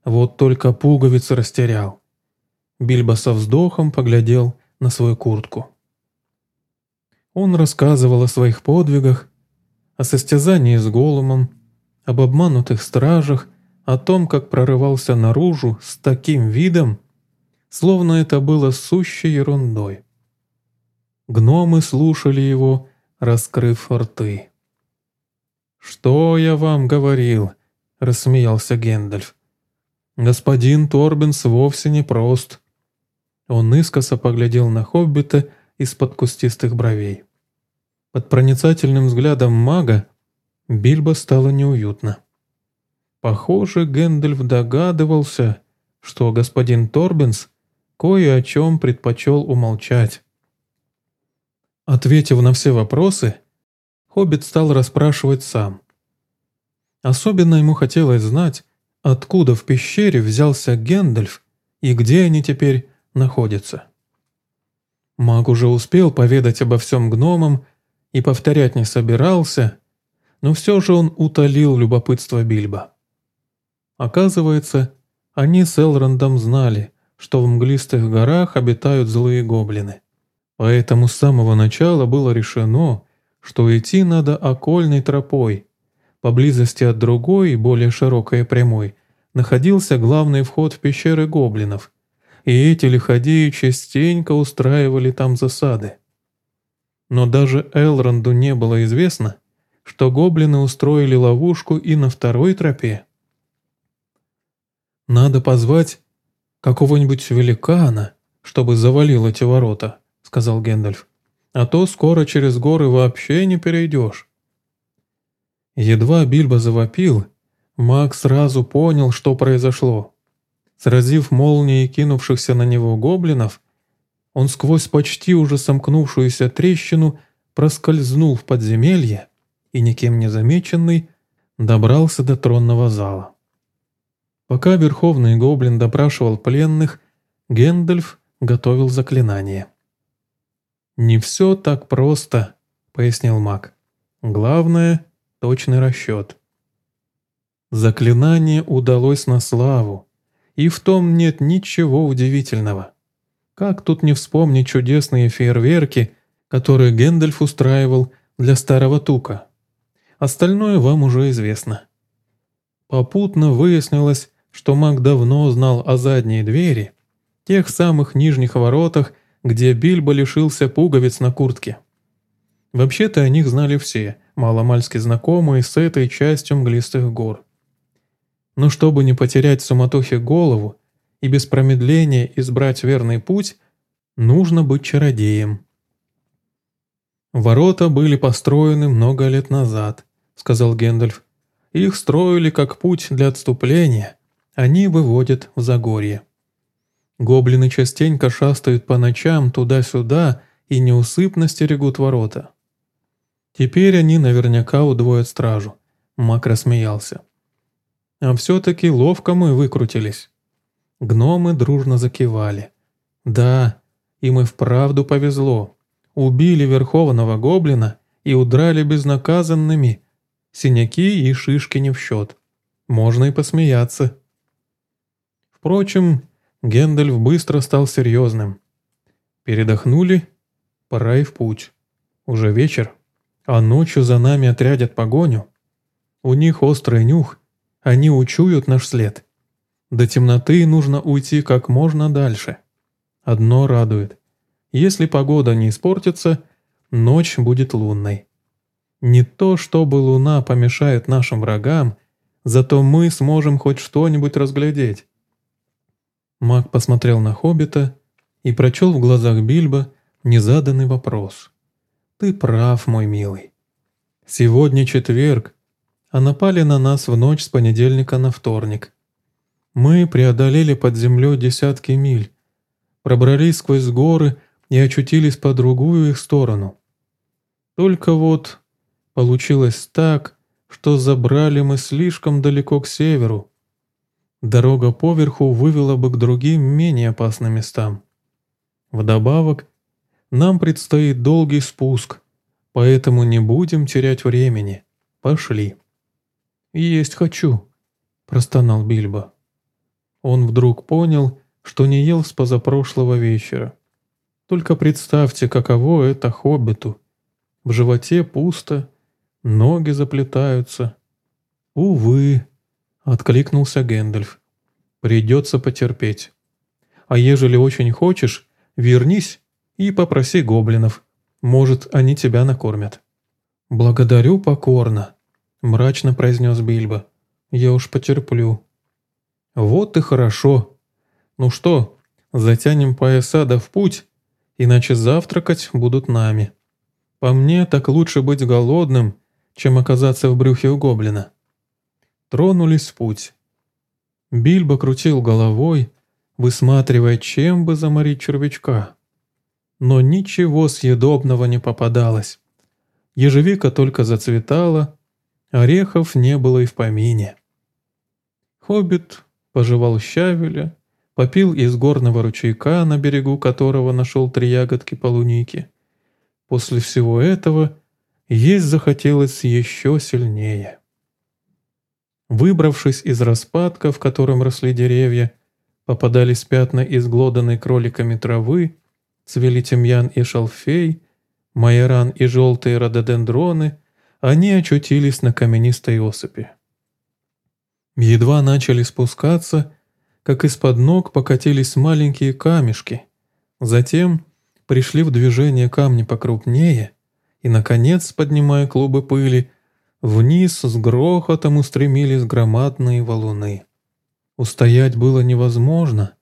Вот только пуговицы растерял. Бильбо со вздохом поглядел на свою куртку. Он рассказывал о своих подвигах, о состязании с Голумом, об обманутых стражах о том, как прорывался наружу с таким видом, словно это было сущей ерундой. Гномы слушали его, раскрыв рты. «Что я вам говорил?» — рассмеялся Гендальф. Господин Торбинс вовсе не прост. Он искоса поглядел на хоббита из-под кустистых бровей. Под проницательным взглядом мага Бильбо стало неуютно. Похоже, Гэндальф догадывался, что господин Торбинс кое о чем предпочел умолчать. Ответив на все вопросы, Хоббит стал расспрашивать сам. Особенно ему хотелось знать, откуда в пещере взялся Гэндальф и где они теперь находятся. Маг уже успел поведать обо всем гномам и повторять не собирался, но все же он утолил любопытство Бильбо. Оказывается, они с Элрондом знали, что в мглистых горах обитают злые гоблины. Поэтому с самого начала было решено, что идти надо окольной тропой. Поблизости от другой, более широкой и прямой, находился главный вход в пещеры гоблинов, и эти лиходеи частенько устраивали там засады. Но даже Элронду не было известно, что гоблины устроили ловушку и на второй тропе. «Надо позвать какого-нибудь великана, чтобы завалил эти ворота», — сказал Гэндальф. «А то скоро через горы вообще не перейдешь». Едва Бильбо завопил, маг сразу понял, что произошло. Сразив молнией кинувшихся на него гоблинов, он сквозь почти уже сомкнувшуюся трещину проскользнул в подземелье и, никем не замеченный, добрался до тронного зала. Пока Верховный Гоблин допрашивал пленных, Гэндальф готовил заклинание. «Не все так просто», — пояснил маг. «Главное — точный расчет». Заклинание удалось на славу, и в том нет ничего удивительного. Как тут не вспомнить чудесные фейерверки, которые Гэндальф устраивал для Старого Тука? Остальное вам уже известно. Попутно выяснилось, что маг давно знал о задней двери, тех самых нижних воротах, где Бильбо лишился пуговиц на куртке. Вообще-то о них знали все, маломальски знакомые с этой частью мглистых гор. Но чтобы не потерять в суматохе голову и без промедления избрать верный путь, нужно быть чародеем. «Ворота были построены много лет назад», — сказал Гэндальф. «Их строили как путь для отступления, они выводят в Загорье. Гоблины частенько шастают по ночам туда-сюда и неусыпно стерегут ворота. Теперь они наверняка удвоят стражу. Мак рассмеялся. А все-таки ловко мы выкрутились. Гномы дружно закивали. Да, им и вправду повезло. Убили верховного гоблина и удрали безнаказанными. Синяки и шишки не в счет. Можно и посмеяться. Впрочем, Гэндальф быстро стал серьезным. Передохнули, пора и в путь. Уже вечер, а ночью за нами отрядят погоню. У них острый нюх, они учуют наш след. До темноты нужно уйти как можно дальше. Одно радует. Если погода не испортится, ночь будет лунной. Не то, чтобы луна помешает нашим врагам, зато мы сможем хоть что-нибудь разглядеть. Маг посмотрел на Хоббита и прочел в глазах Бильбо незаданный вопрос. «Ты прав, мой милый. Сегодня четверг, а напали на нас в ночь с понедельника на вторник. Мы преодолели под землей десятки миль, пробрались сквозь горы и очутились по другую их сторону. Только вот получилось так, что забрали мы слишком далеко к северу, Дорога поверху вывела бы к другим менее опасным местам. Вдобавок, нам предстоит долгий спуск, поэтому не будем терять времени. Пошли. «Есть хочу», – простонал Бильбо. Он вдруг понял, что не ел с позапрошлого вечера. Только представьте, каково это хоббиту. В животе пусто, ноги заплетаются. Увы, Откликнулся Гэндальф. «Придется потерпеть. А ежели очень хочешь, вернись и попроси гоблинов. Может, они тебя накормят». «Благодарю покорно», — мрачно произнес Бильбо. «Я уж потерплю». «Вот и хорошо. Ну что, затянем пояса да в путь, иначе завтракать будут нами. По мне, так лучше быть голодным, чем оказаться в брюхе у гоблина». Тронулись в путь. Бильбо крутил головой, высматривая, чем бы заморить червячка. Но ничего съедобного не попадалось. Ежевика только зацветала, орехов не было и в помине. Хоббит пожевал щавеля, попил из горного ручейка, на берегу которого нашел три ягодки полуники. После всего этого есть захотелось еще сильнее. Выбравшись из распадка, в котором росли деревья, попадались пятна изглоданной кроликами травы, цвели тимьян и шалфей, майоран и желтые рододендроны, они очутились на каменистой осыпи. Едва начали спускаться, как из-под ног покатились маленькие камешки. Затем пришли в движение камни покрупнее, и, наконец, поднимая клубы пыли, вниз с грохотом устремились громадные валуны. Устоять было невозможно.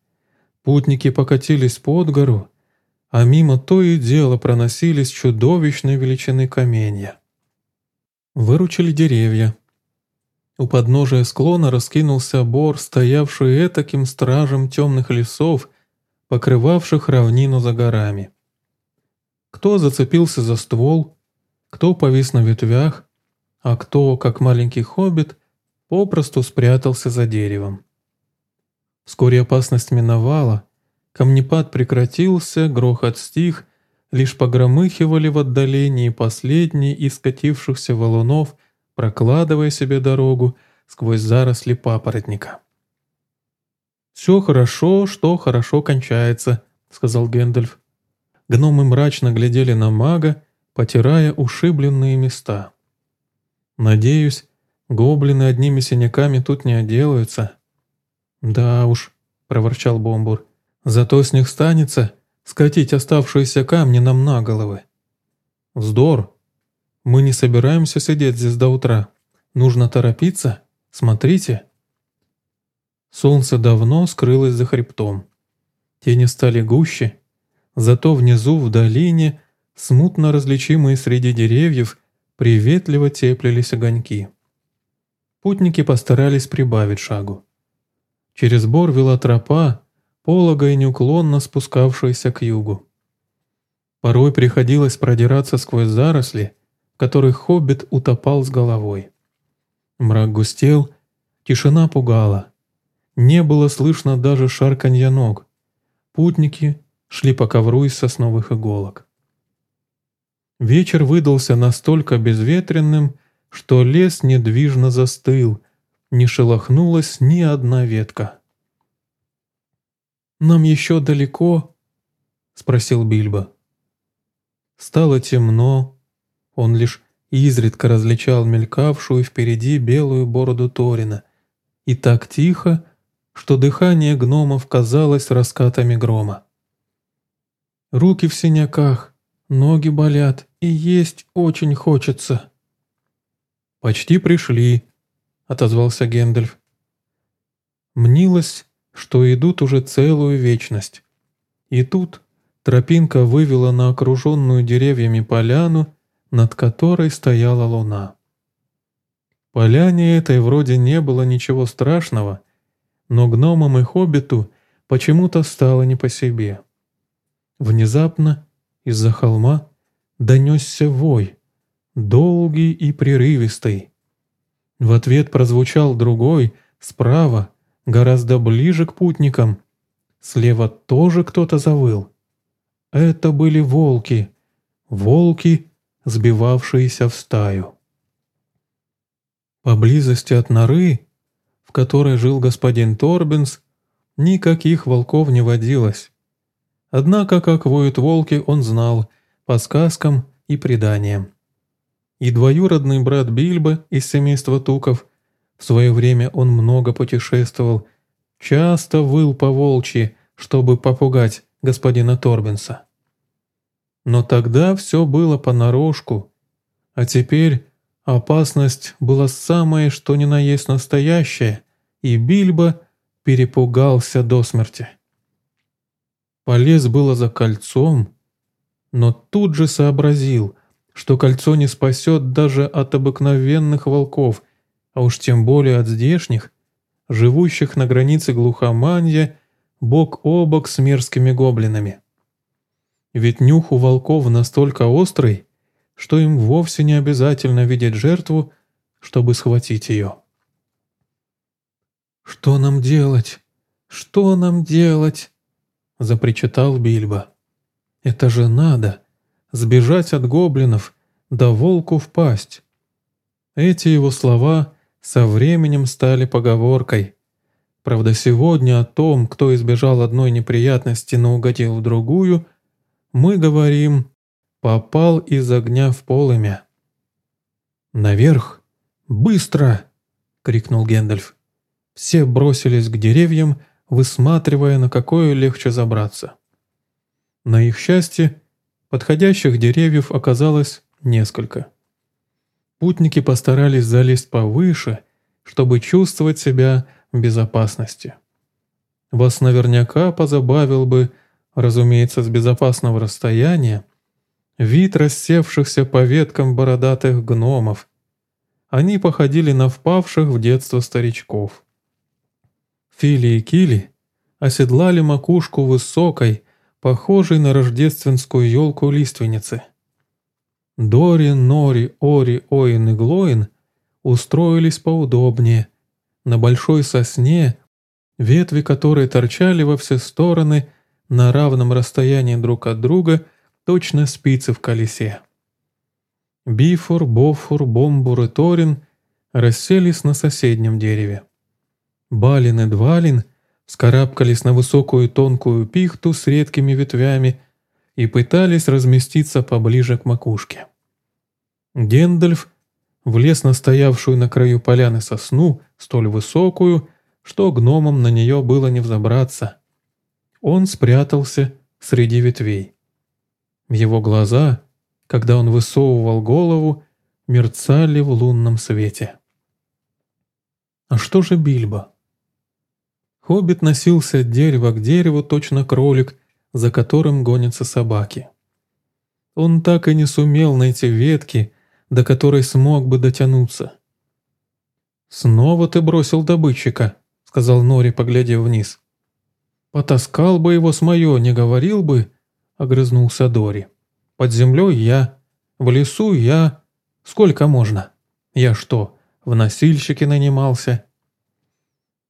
Путники покатились под гору, а мимо то и дело проносились чудовищной величины каменья. Выручили деревья. У подножия склона раскинулся бор, стоявший этаким стражем темных лесов, покрывавших равнину за горами. Кто зацепился за ствол, кто повис на ветвях, а кто, как маленький хоббит, попросту спрятался за деревом. Вскоре опасность миновала, Камнепад прекратился, грохот стих, лишь погромыхивали в отдалении последние из скатившихся валунов, прокладывая себе дорогу сквозь заросли папоротника. «Все хорошо, что хорошо кончается», — сказал Гэндальф. Гномы мрачно глядели на мага, потирая ушибленные места. «Надеюсь, гоблины одними синяками тут не отделаются». «Да уж», — проворчал Бомбур, — Зато с них станется скатить оставшиеся камни нам на головы. Вздор. Мы не собираемся сидеть здесь до утра. Нужно торопиться. Смотрите. Солнце давно скрылось за хребтом. Тени стали гуще, зато внизу в долине, смутно различимые среди деревьев, приветливо теплились огоньки. Путники постарались прибавить шагу. Через бор вела тропа, полого и неуклонно спускавшаяся к югу. Порой приходилось продираться сквозь заросли, в которых хоббит утопал с головой. Мрак густел, тишина пугала. Не было слышно даже шарканья ног. Путники шли по ковру из сосновых иголок. Вечер выдался настолько безветренным, что лес недвижно застыл, не шелохнулась ни одна ветка. «Нам еще далеко?» — спросил Бильбо. Стало темно. Он лишь изредка различал мелькавшую впереди белую бороду Торина. И так тихо, что дыхание гномов казалось раскатами грома. Руки в синяках, ноги болят, и есть очень хочется. «Почти пришли», — отозвался Гендальф. Мнилось, что идут уже целую вечность. И тут тропинка вывела на окруженную деревьями поляну, над которой стояла луна. Поляне этой вроде не было ничего страшного, но гномам и хоббиту почему-то стало не по себе. Внезапно из-за холма донесся вой, долгий и прерывистый. В ответ прозвучал другой, справа, гораздо ближе к путникам. Слева тоже кто-то завыл. Это были волки. Волки, сбивавшиеся в стаю. Поблизости от норы, в которой жил господин Торбинс, никаких волков не водилось. Однако, как воют волки, он знал по сказкам и преданиям. И двоюродный брат Бильбо из семейства Туков – в свое время он много путешествовал, часто выл по волчьи, чтобы попугать господина Торбинса. Но тогда все было понарошку, а теперь опасность была самая что ни на есть настоящая, и Бильбо перепугался до смерти. Полез было за кольцом, но тут же сообразил, что кольцо не спасет даже от обыкновенных волков, а уж тем более от здешних, живущих на границе глухоманья, бок о бок с мерзкими гоблинами. Ведь нюх у волков настолько острый, что им вовсе не обязательно видеть жертву, чтобы схватить ее. «Что нам делать? Что нам делать?» — запричитал Бильбо. «Это же надо! Сбежать от гоблинов, да волку впасть!» Эти его слова со временем стали поговоркой. Правда, сегодня о том, кто избежал одной неприятности, но угодил в другую, мы говорим «попал из огня в полымя». «Наверх! Быстро!» — крикнул Гендальф. Все бросились к деревьям, высматривая, на какое легче забраться. На их счастье, подходящих деревьев оказалось несколько. Путники постарались залезть повыше, чтобы чувствовать себя в безопасности. Вас наверняка позабавил бы, разумеется, с безопасного расстояния, вид рассевшихся по веткам бородатых гномов. Они походили на впавших в детство старичков. Фили и Кили оседлали макушку высокой, похожей на рождественскую елку лиственницы. Дори, Нори, Ори, Оин и Глоин устроились поудобнее, на большой сосне, ветви которой торчали во все стороны на равном расстоянии друг от друга, точно спицы в колесе. Бифур, Бофур, Бомбур и Торин расселись на соседнем дереве. Балин и Двалин скарабкались на высокую тонкую пихту с редкими ветвями и пытались разместиться поближе к макушке. Гендальф влез на стоявшую на краю поляны сосну, столь высокую, что гномам на нее было не взобраться. Он спрятался среди ветвей. Его глаза, когда он высовывал голову, мерцали в лунном свете. А что же Бильбо? Хоббит носился от дерева к дереву, точно кролик, за которым гонятся собаки. Он так и не сумел найти ветки, до которой смог бы дотянуться. «Снова ты бросил добытчика», — сказал Нори, поглядев вниз. «Потаскал бы его с моё, не говорил бы», — огрызнулся Дори. «Под землей я, в лесу я. Сколько можно? Я что, в носильщике нанимался?»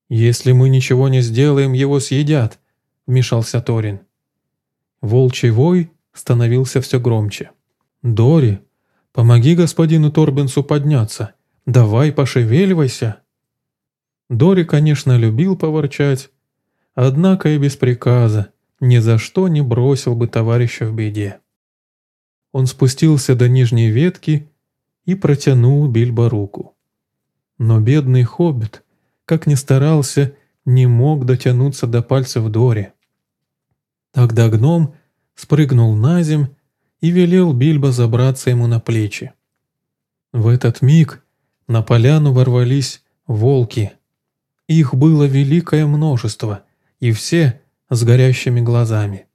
«Если мы ничего не сделаем, его съедят», — вмешался Торин. Волчий вой становился все громче. «Дори, помоги господину Торбинсу подняться. Давай пошевеливайся». Дори, конечно, любил поворчать, однако и без приказа ни за что не бросил бы товарища в беде. Он спустился до нижней ветки и протянул Бильбо руку. Но бедный хоббит как ни старался, не мог дотянуться до пальцев Дори. Тогда гном спрыгнул на земь и велел Бильбо забраться ему на плечи. В этот миг на поляну ворвались волки. Их было великое множество, и все с горящими глазами.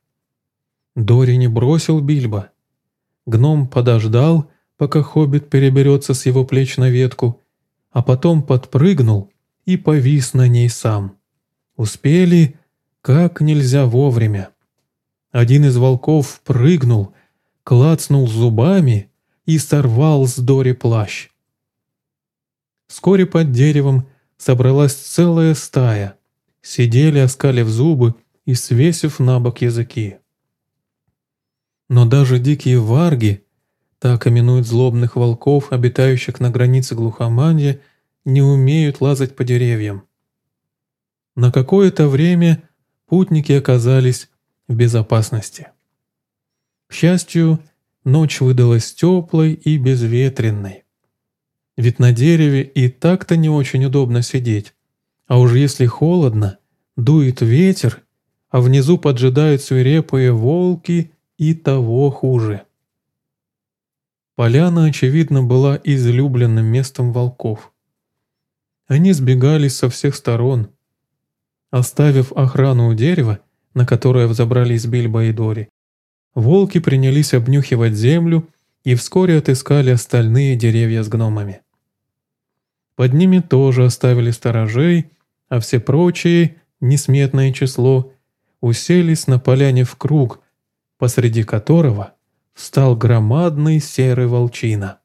Дори не бросил Бильбо. Гном подождал, пока хоббит переберется с его плеч на ветку, а потом подпрыгнул и повис на ней сам. Успели как нельзя вовремя. Один из волков прыгнул, клацнул зубами и сорвал с Дори плащ. Вскоре под деревом собралась целая стая. Сидели, оскалив зубы и свесив на бок языки. Но даже дикие варги, так именуют злобных волков, обитающих на границе глухоманья, не умеют лазать по деревьям. На какое-то время путники оказались в безопасности. К счастью, ночь выдалась теплой и безветренной. Ведь на дереве и так-то не очень удобно сидеть, а уж если холодно, дует ветер, а внизу поджидают свирепые волки и того хуже. Поляна, очевидно, была излюбленным местом волков. Они сбегались со всех сторон. Оставив охрану у дерева, на которое взобрались Бильбо и Дори, волки принялись обнюхивать землю и вскоре отыскали остальные деревья с гномами. Под ними тоже оставили сторожей, а все прочие, несметное число, уселись на поляне в круг, посреди которого встал громадный серый волчина.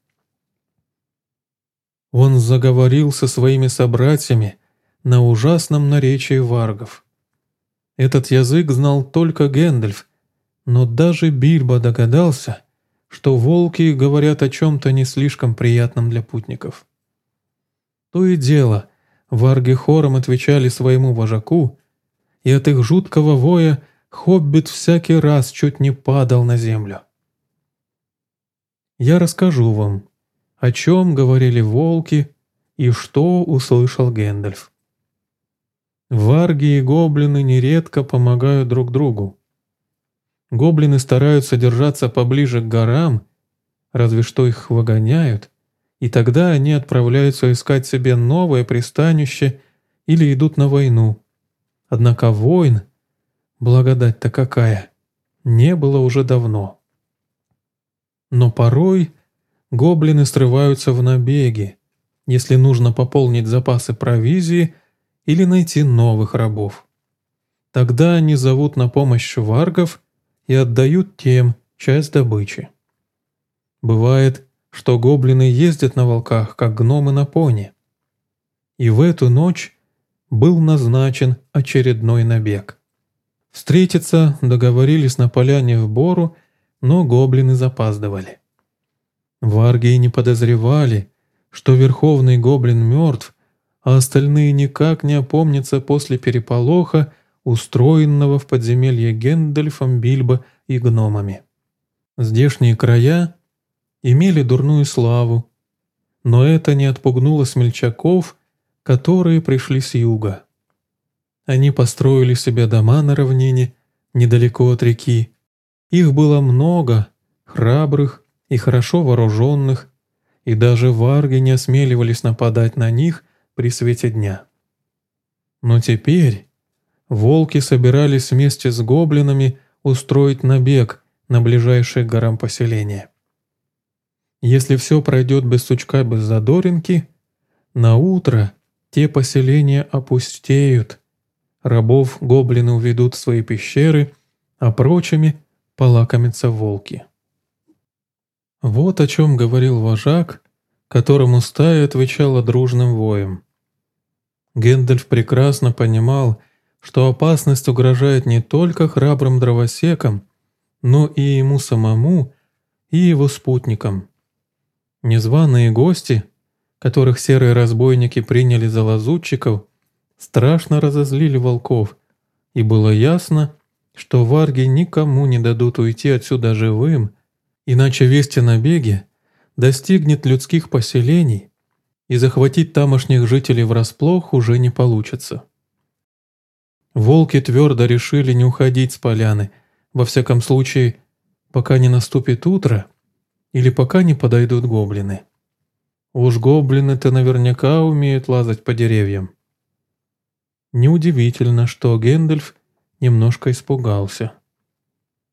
Он заговорил со своими собратьями на ужасном наречии варгов. Этот язык знал только Гэндальф, но даже Бильбо догадался, что волки говорят о чем-то не слишком приятном для путников. То и дело, варги хором отвечали своему вожаку, и от их жуткого воя хоббит всякий раз чуть не падал на землю. Я расскажу вам, о чем говорили волки и что услышал Гэндальф. Варги и гоблины нередко помогают друг другу. Гоблины стараются держаться поближе к горам, разве что их выгоняют, и тогда они отправляются искать себе новое пристанище или идут на войну. Однако войн, благодать-то какая, не было уже давно. Но порой гоблины срываются в набеги, если нужно пополнить запасы провизии или найти новых рабов. Тогда они зовут на помощь варгов и отдают тем часть добычи. Бывает, что гоблины ездят на волках, как гномы на пони. И в эту ночь был назначен очередной набег. Встретиться договорились на поляне в Бору но гоблины запаздывали. Варги не подозревали, что верховный гоблин мертв, а остальные никак не опомнятся после переполоха, устроенного в подземелье Гендальфом, Бильбо и гномами. Здешние края имели дурную славу, но это не отпугнуло смельчаков, которые пришли с юга. Они построили себе дома на равнине, недалеко от реки, их было много, храбрых и хорошо вооруженных, и даже варги не осмеливались нападать на них при свете дня. Но теперь волки собирались вместе с гоблинами устроить набег на ближайшие горам поселения. Если все пройдет без сучка, без задоринки, на утро те поселения опустеют, рабов гоблины уведут в свои пещеры, а прочими полакомятся волки. Вот о чем говорил вожак, которому стая отвечала дружным воем. Гэндальф прекрасно понимал, что опасность угрожает не только храбрым дровосекам, но и ему самому, и его спутникам. Незваные гости, которых серые разбойники приняли за лазутчиков, страшно разозлили волков, и было ясно, что варги никому не дадут уйти отсюда живым, иначе весть о набеге достигнет людских поселений, и захватить тамошних жителей врасплох уже не получится. Волки твердо решили не уходить с поляны, во всяком случае, пока не наступит утро или пока не подойдут гоблины. Уж гоблины-то наверняка умеют лазать по деревьям. Неудивительно, что Гэндальф немножко испугался.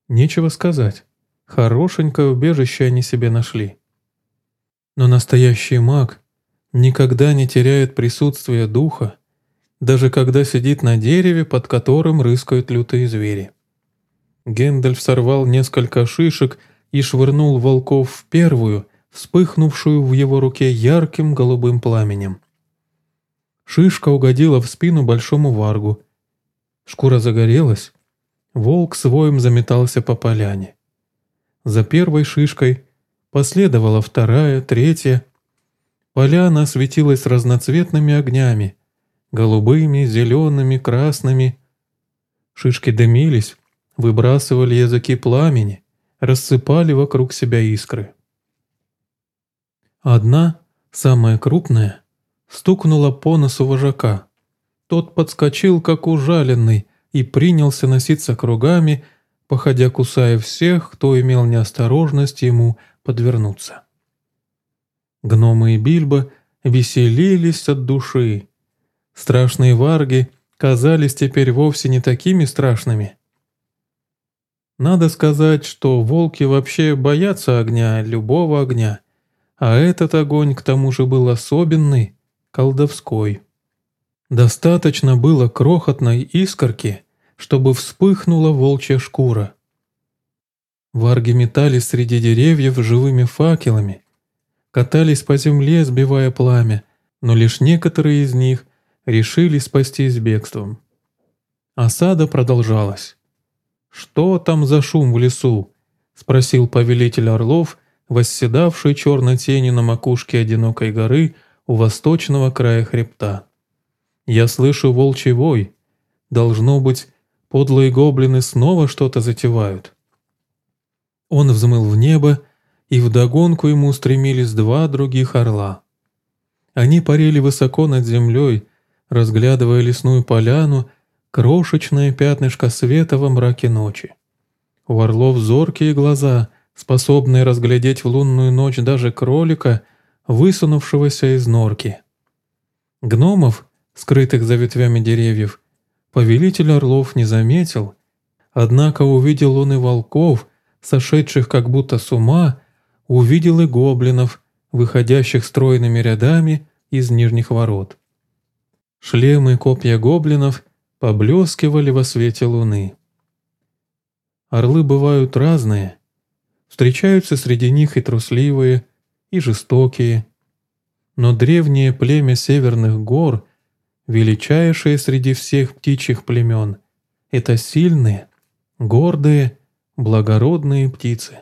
Нечего сказать, хорошенькое убежище они себе нашли. Но настоящий маг никогда не теряет присутствие духа, даже когда сидит на дереве, под которым рыскают лютые звери. Гендальф сорвал несколько шишек и швырнул волков в первую, вспыхнувшую в его руке ярким голубым пламенем. Шишка угодила в спину большому варгу, Шкура загорелась. Волк с воем заметался по поляне. За первой шишкой последовала вторая, третья. Поляна осветилась разноцветными огнями. Голубыми, зелеными, красными. Шишки дымились, выбрасывали языки пламени, рассыпали вокруг себя искры. Одна, самая крупная, стукнула по носу вожака. Тот подскочил, как ужаленный, и принялся носиться кругами, походя кусая всех, кто имел неосторожность ему подвернуться. Гномы и Бильбо веселились от души. Страшные варги, казались теперь вовсе не такими страшными. Надо сказать, что волки вообще боятся огня, любого огня, а этот огонь к тому же был особенный, колдовской. Достаточно было крохотной искорки, чтобы вспыхнула волчья шкура. Варги метались среди деревьев живыми факелами, катались по земле, сбивая пламя, но лишь некоторые из них решили спастись бегством. Осада продолжалась. «Что там за шум в лесу?» — спросил повелитель Орлов, восседавший черной тенью на макушке одинокой горы у восточного края хребта. «Я слышу волчий вой. Должно быть, подлые гоблины снова что-то затевают». Он взмыл в небо, и вдогонку ему устремились два других орла. Они парили высоко над землей, разглядывая лесную поляну, крошечное пятнышко света во мраке ночи. У орлов зоркие глаза, способные разглядеть в лунную ночь даже кролика, высунувшегося из норки. Гномов, скрытых за ветвями деревьев, повелитель орлов не заметил, однако увидел он и волков, сошедших как будто с ума, увидел и гоблинов, выходящих стройными рядами из нижних ворот. Шлемы и копья гоблинов поблескивали во свете луны. Орлы бывают разные. Встречаются среди них и трусливые, и жестокие. Но древнее племя северных гор, величайшее среди всех птичьих племен, это сильные, гордые, благородные птицы.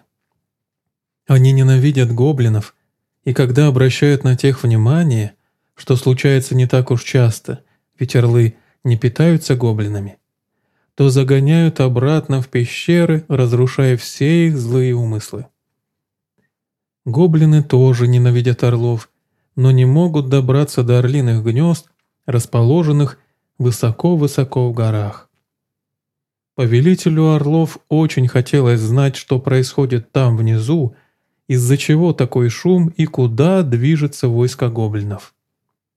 Они ненавидят гоблинов, и когда обращают на тех внимание, что случается не так уж часто, ведь орлы не питаются гоблинами, то загоняют обратно в пещеры, разрушая все их злые умыслы. Гоблины тоже ненавидят орлов, но не могут добраться до орлиных гнезд, расположенных высоко-высоко в горах. Повелителю орлов очень хотелось знать, что происходит там внизу, из-за чего такой шум и куда движется войско гоблинов.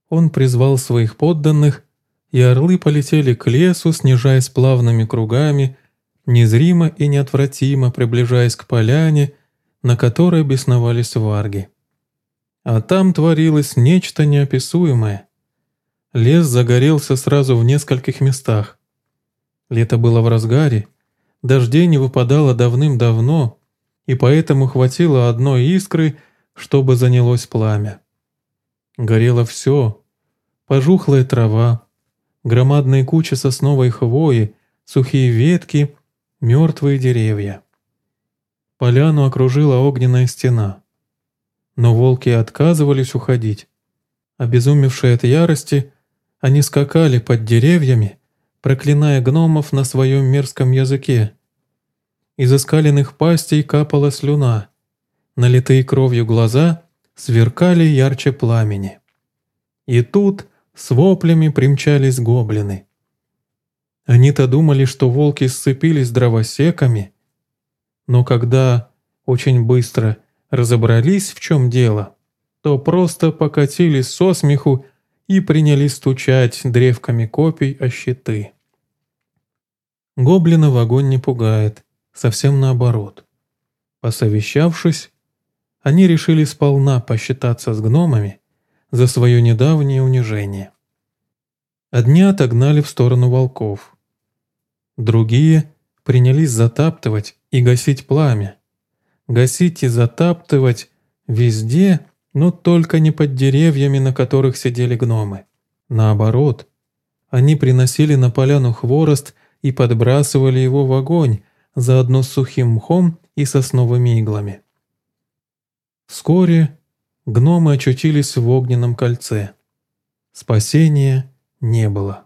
Он призвал своих подданных и орлы полетели к лесу, снижаясь плавными кругами, незримо и неотвратимо приближаясь к поляне, на которой бесновались варги. А там творилось нечто неописуемое. Лес загорелся сразу в нескольких местах. Лето было в разгаре, дождей не выпадало давным-давно, и поэтому хватило одной искры, чтобы занялось пламя. Горело все — пожухлая трава, громадные кучи сосновой хвои, сухие ветки, мертвые деревья. Поляну окружила огненная стена. Но волки отказывались уходить. Обезумевшие от ярости, они скакали под деревьями, проклиная гномов на своем мерзком языке. Из оскаленных пастей капала слюна, налитые кровью глаза сверкали ярче пламени. И тут с воплями примчались гоблины. Они-то думали, что волки сцепились дровосеками, но когда очень быстро разобрались, в чем дело, то просто покатились со смеху и принялись стучать древками копий о щиты. Гоблина в огонь не пугает, совсем наоборот. Посовещавшись, они решили сполна посчитаться с гномами за свое недавнее унижение. Одни отогнали в сторону волков. Другие принялись затаптывать и гасить пламя. Гасить и затаптывать везде, но только не под деревьями, на которых сидели гномы. Наоборот, они приносили на поляну хворост и подбрасывали его в огонь, заодно с сухим мхом и сосновыми иглами. Вскоре гномы очутились в огненном кольце. Спасения не было.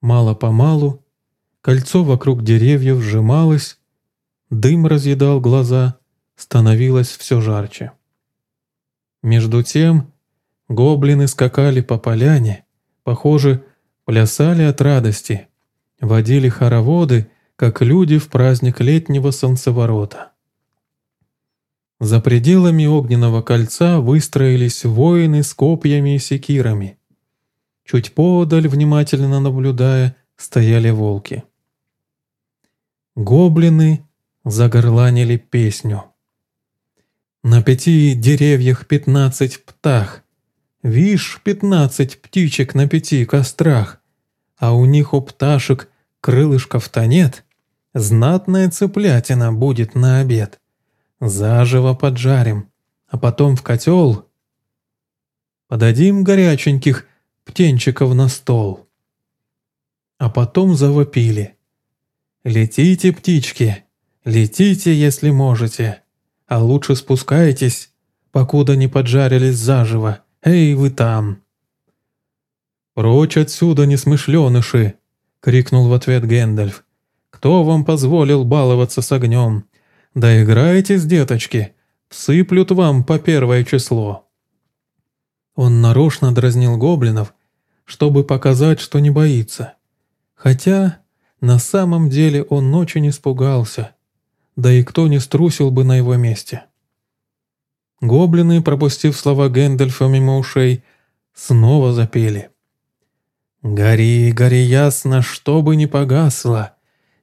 Мало-помалу кольцо вокруг деревьев сжималось, дым разъедал глаза, становилось все жарче. Между тем гоблины скакали по поляне, похоже, плясали от радости, водили хороводы, как люди в праздник летнего солнцеворота. За пределами огненного кольца выстроились воины с копьями и секирами. Чуть подаль, внимательно наблюдая, стояли волки. Гоблины загорланили песню. На пяти деревьях пятнадцать птах. Вишь, пятнадцать птичек на пяти кострах. А у них у пташек крылышков-то нет. Знатная цыплятина будет на обед. Заживо поджарим, а потом в котел. Подадим горяченьких птенчиков на стол. А потом завопили. «Летите, птички, летите, если можете, а лучше спускайтесь, покуда не поджарились заживо. Эй, вы там!» «Прочь отсюда, несмышленыши!» — крикнул в ответ Гэндальф. «Кто вам позволил баловаться с огнем? Да играйтесь, деточки, всыплют вам по первое число». Он нарочно дразнил гоблинов, чтобы показать, что не боится. Хотя на самом деле он очень испугался, да и кто не струсил бы на его месте. Гоблины, пропустив слова Гэндальфа мимо ушей, снова запели. «Гори, гори ясно, чтобы не погасло,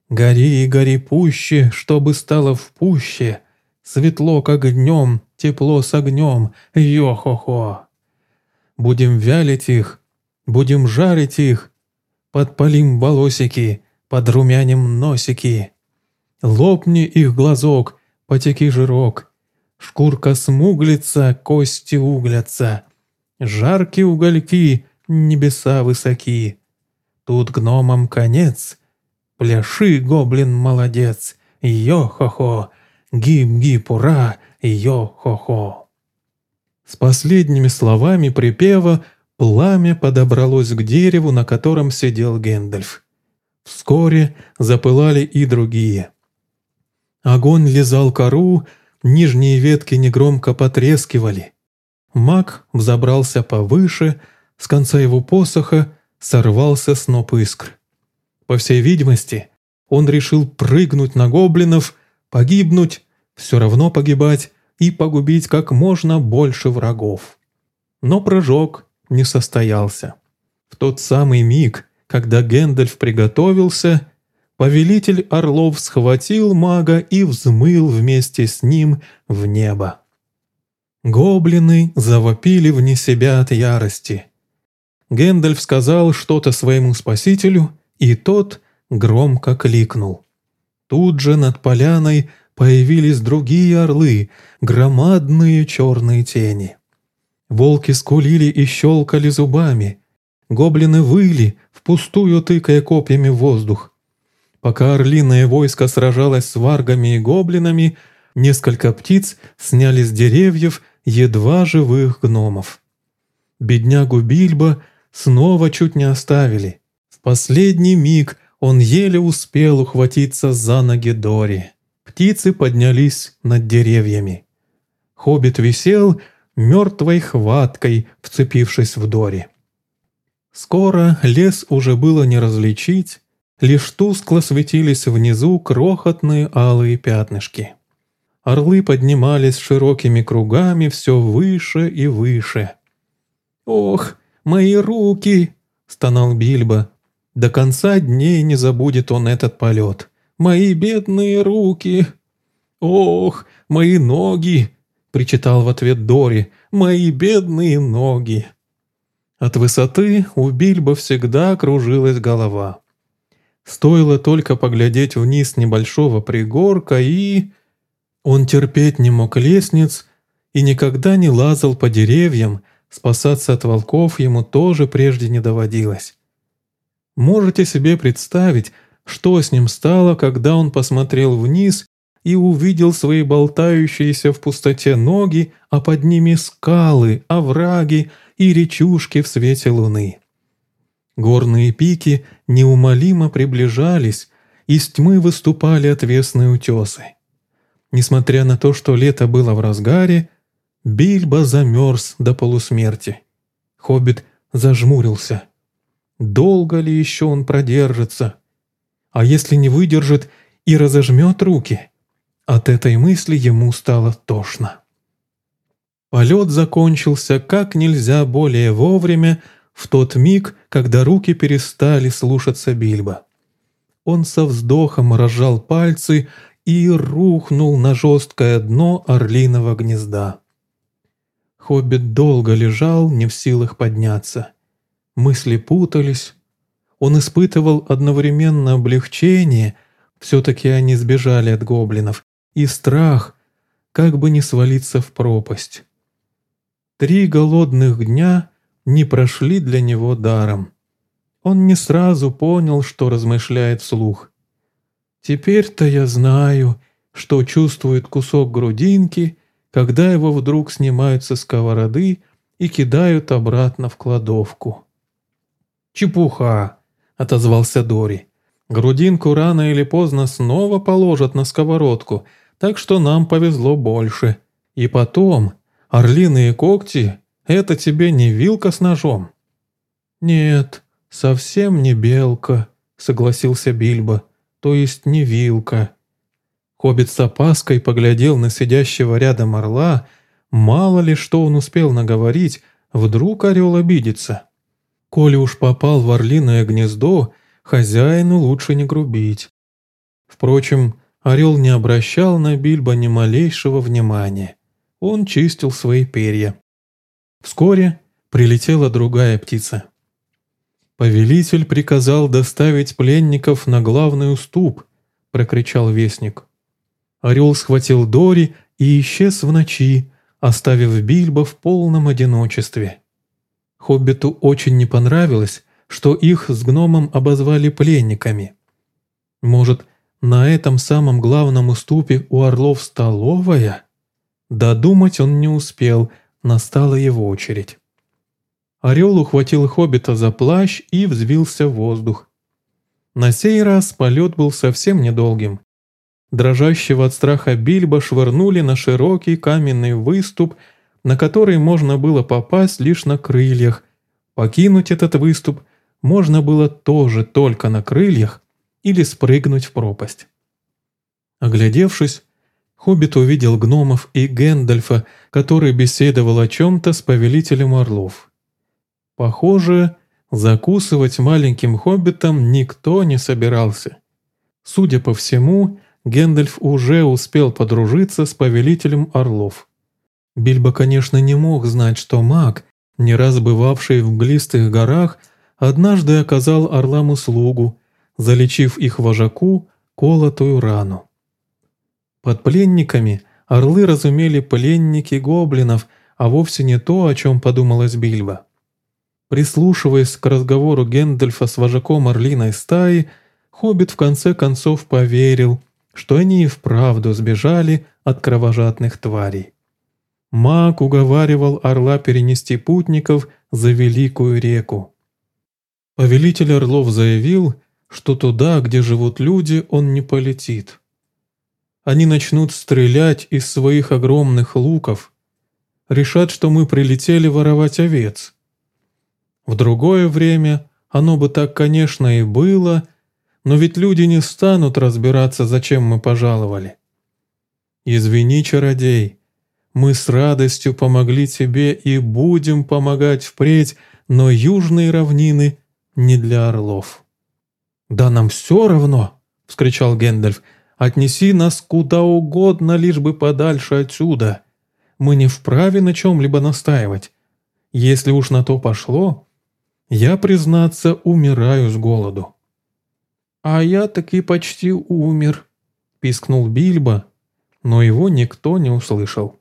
гори, гори пуще, чтобы стало в пуще, светло, как днем, тепло с огнем, йо-хо-хо. Будем вялить их, будем жарить их, подпалим волосики, подрумяним носики. Лопни их глазок, потеки жирок, шкурка смуглится, кости углятся, жаркие угольки, небеса высоки. Тут гномам конец, пляши, гоблин, молодец, йо-хо-хо, гиб-гиб, ура, йо-хо-хо. С последними словами припева пламя подобралось к дереву, на котором сидел Гэндальф. Вскоре запылали и другие. Огонь лизал кору, нижние ветки негромко потрескивали. Маг взобрался повыше, с конца его посоха сорвался сноп искр. По всей видимости, он решил прыгнуть на гоблинов, погибнуть, все равно погибать и погубить как можно больше врагов. Но прыжок не состоялся. В тот самый миг, когда Гэндальф приготовился, повелитель орлов схватил мага и взмыл вместе с ним в небо. Гоблины завопили вне себя от ярости. Гэндальф сказал что-то своему спасителю, и тот громко кликнул. Тут же над поляной появились другие орлы, громадные черные тени. Волки скулили и щелкали зубами. Гоблины выли, впустую тыкая копьями в воздух. Пока орлиное войско сражалось с варгами и гоблинами, несколько птиц сняли с деревьев едва живых гномов. Беднягу Бильбо снова чуть не оставили. В последний миг он еле успел ухватиться за ноги Дори. Птицы поднялись над деревьями. Хоббит висел мертвой хваткой, вцепившись в Дори. Скоро лес уже было не различить, лишь тускло светились внизу крохотные алые пятнышки. Орлы поднимались широкими кругами все выше и выше. «Ох, мои руки!» — стонал Бильбо. До конца дней не забудет он этот полет. «Мои бедные руки!» «Ох, мои ноги!» — причитал в ответ Дори. «Мои бедные ноги!» От высоты у Бильбо всегда кружилась голова. Стоило только поглядеть вниз небольшого пригорка, и... Он терпеть не мог лестниц и никогда не лазал по деревьям, спасаться от волков ему тоже прежде не доводилось. Можете себе представить, что с ним стало, когда он посмотрел вниз и увидел свои болтающиеся в пустоте ноги, а под ними скалы, овраги и речушки в свете луны. Горные пики неумолимо приближались, из тьмы выступали отвесные утесы. Несмотря на то, что лето было в разгаре, Бильбо замерз до полусмерти. Хоббит зажмурился. Долго ли еще он продержится? А если не выдержит и разожмет руки? От этой мысли ему стало тошно. Полет закончился как нельзя более вовремя, в тот миг, когда руки перестали слушаться Бильбо. Он со вздохом разжал пальцы и рухнул на жесткое дно орлиного гнезда. Хоббит долго лежал, не в силах подняться. Мысли путались. Он испытывал одновременно облегчение, все-таки они сбежали от гоблинов, и страх, как бы не свалиться в пропасть. Три голодных дня не прошли для него даром. Он не сразу понял, что размышляет вслух. «Теперь-то я знаю, что чувствует кусок грудинки, когда его вдруг снимают со сковороды и кидают обратно в кладовку». «Чепуха!» — отозвался Дори. «Грудинку рано или поздно снова положат на сковородку, так что нам повезло больше. И потом, орлиные когти — это тебе не вилка с ножом». «Нет, совсем не белка», — согласился Бильбо, — «то есть не вилка». Хоббит с опаской поглядел на сидящего рядом орла, мало ли что он успел наговорить, вдруг орел обидится. Коли уж попал в орлиное гнездо, хозяину лучше не грубить. Впрочем, орел не обращал на Бильбо ни малейшего внимания. Он чистил свои перья. Вскоре прилетела другая птица. «Повелитель приказал доставить пленников на главный уступ», — прокричал вестник. Орел схватил Дори и исчез в ночи, оставив Бильбо в полном одиночестве. Хоббиту очень не понравилось, что их с гномом обозвали пленниками. Может, на этом самом главном уступе у орлов столовая? Додумать он не успел, настала его очередь. Орел ухватил хоббита за плащ и взвился в воздух. На сей раз полет был совсем недолгим. Дрожащего от страха Бильбо швырнули на широкий каменный выступ на который можно было попасть лишь на крыльях. Покинуть этот выступ можно было тоже только на крыльях или спрыгнуть в пропасть. Оглядевшись, Хоббит увидел гномов и Гэндальфа, который беседовал о чем-то с повелителем орлов. Похоже, закусывать маленьким хоббитом никто не собирался. Судя по всему, Гэндальф уже успел подружиться с повелителем орлов. Бильбо, конечно, не мог знать, что маг, не раз бывавший в глистых горах, однажды оказал орлам услугу, залечив их вожаку колотую рану. Под пленниками орлы разумели пленники гоблинов, а вовсе не то, о чем подумалось Бильбо. Прислушиваясь к разговору Гендальфа с вожаком орлиной стаи, Хоббит в конце концов поверил, что они и вправду сбежали от кровожадных тварей. Маг уговаривал орла перенести путников за Великую реку. Повелитель орлов заявил, что туда, где живут люди, он не полетит. Они начнут стрелять из своих огромных луков, решат, что мы прилетели воровать овец. В другое время оно бы так, конечно, и было, но ведь люди не станут разбираться, зачем мы пожаловали. Извини, чародей, мы с радостью помогли тебе и будем помогать впредь, но южные равнины не для орлов». «Да нам все равно!» — вскричал Гэндальф. «Отнеси нас куда угодно, лишь бы подальше отсюда. Мы не вправе на чем-либо настаивать. Если уж на то пошло, я, признаться, умираю с голоду». «А я таки почти умер», — пискнул Бильбо, но его никто не услышал.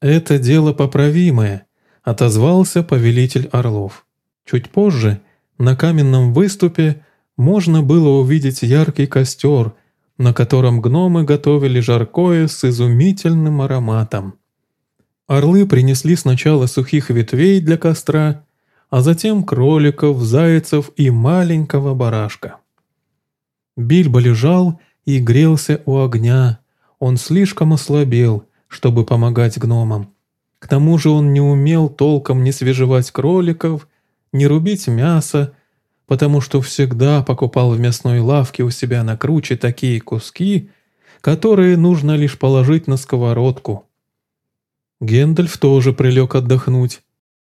«Это дело поправимое», — отозвался повелитель Орлов. Чуть позже на каменном выступе можно было увидеть яркий костер, на котором гномы готовили жаркое с изумительным ароматом. Орлы принесли сначала сухих ветвей для костра, а затем кроликов, зайцев и маленького барашка. Бильбо лежал и грелся у огня. Он слишком ослабел — чтобы помогать гномам. К тому же он не умел толком ни свежевать кроликов, ни рубить мясо, потому что всегда покупал в мясной лавке у себя на круче такие куски, которые нужно лишь положить на сковородку. Гендальф тоже прилег отдохнуть.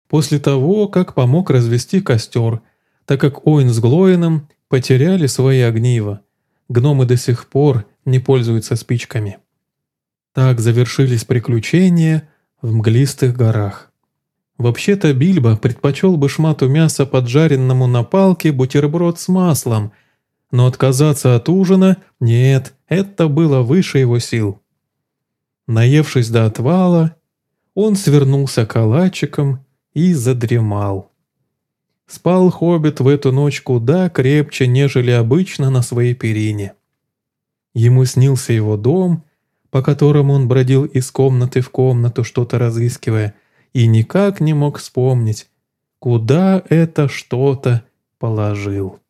после того, как помог развести костер, так как Оин с Глоином потеряли свои огнива. Гномы до сих пор не пользуются спичками. Так завершились приключения в мглистых горах. Вообще-то Бильбо предпочел бы шмату мяса поджаренному на палке бутерброд с маслом, но отказаться от ужина – нет, это было выше его сил. Наевшись до отвала, он свернулся калачиком и задремал. Спал хоббит в эту ночь куда крепче, нежели обычно на своей перине. Ему снился его дом, по которому он бродил из комнаты в комнату, что-то разыскивая, и никак не мог вспомнить, куда это что-то положил.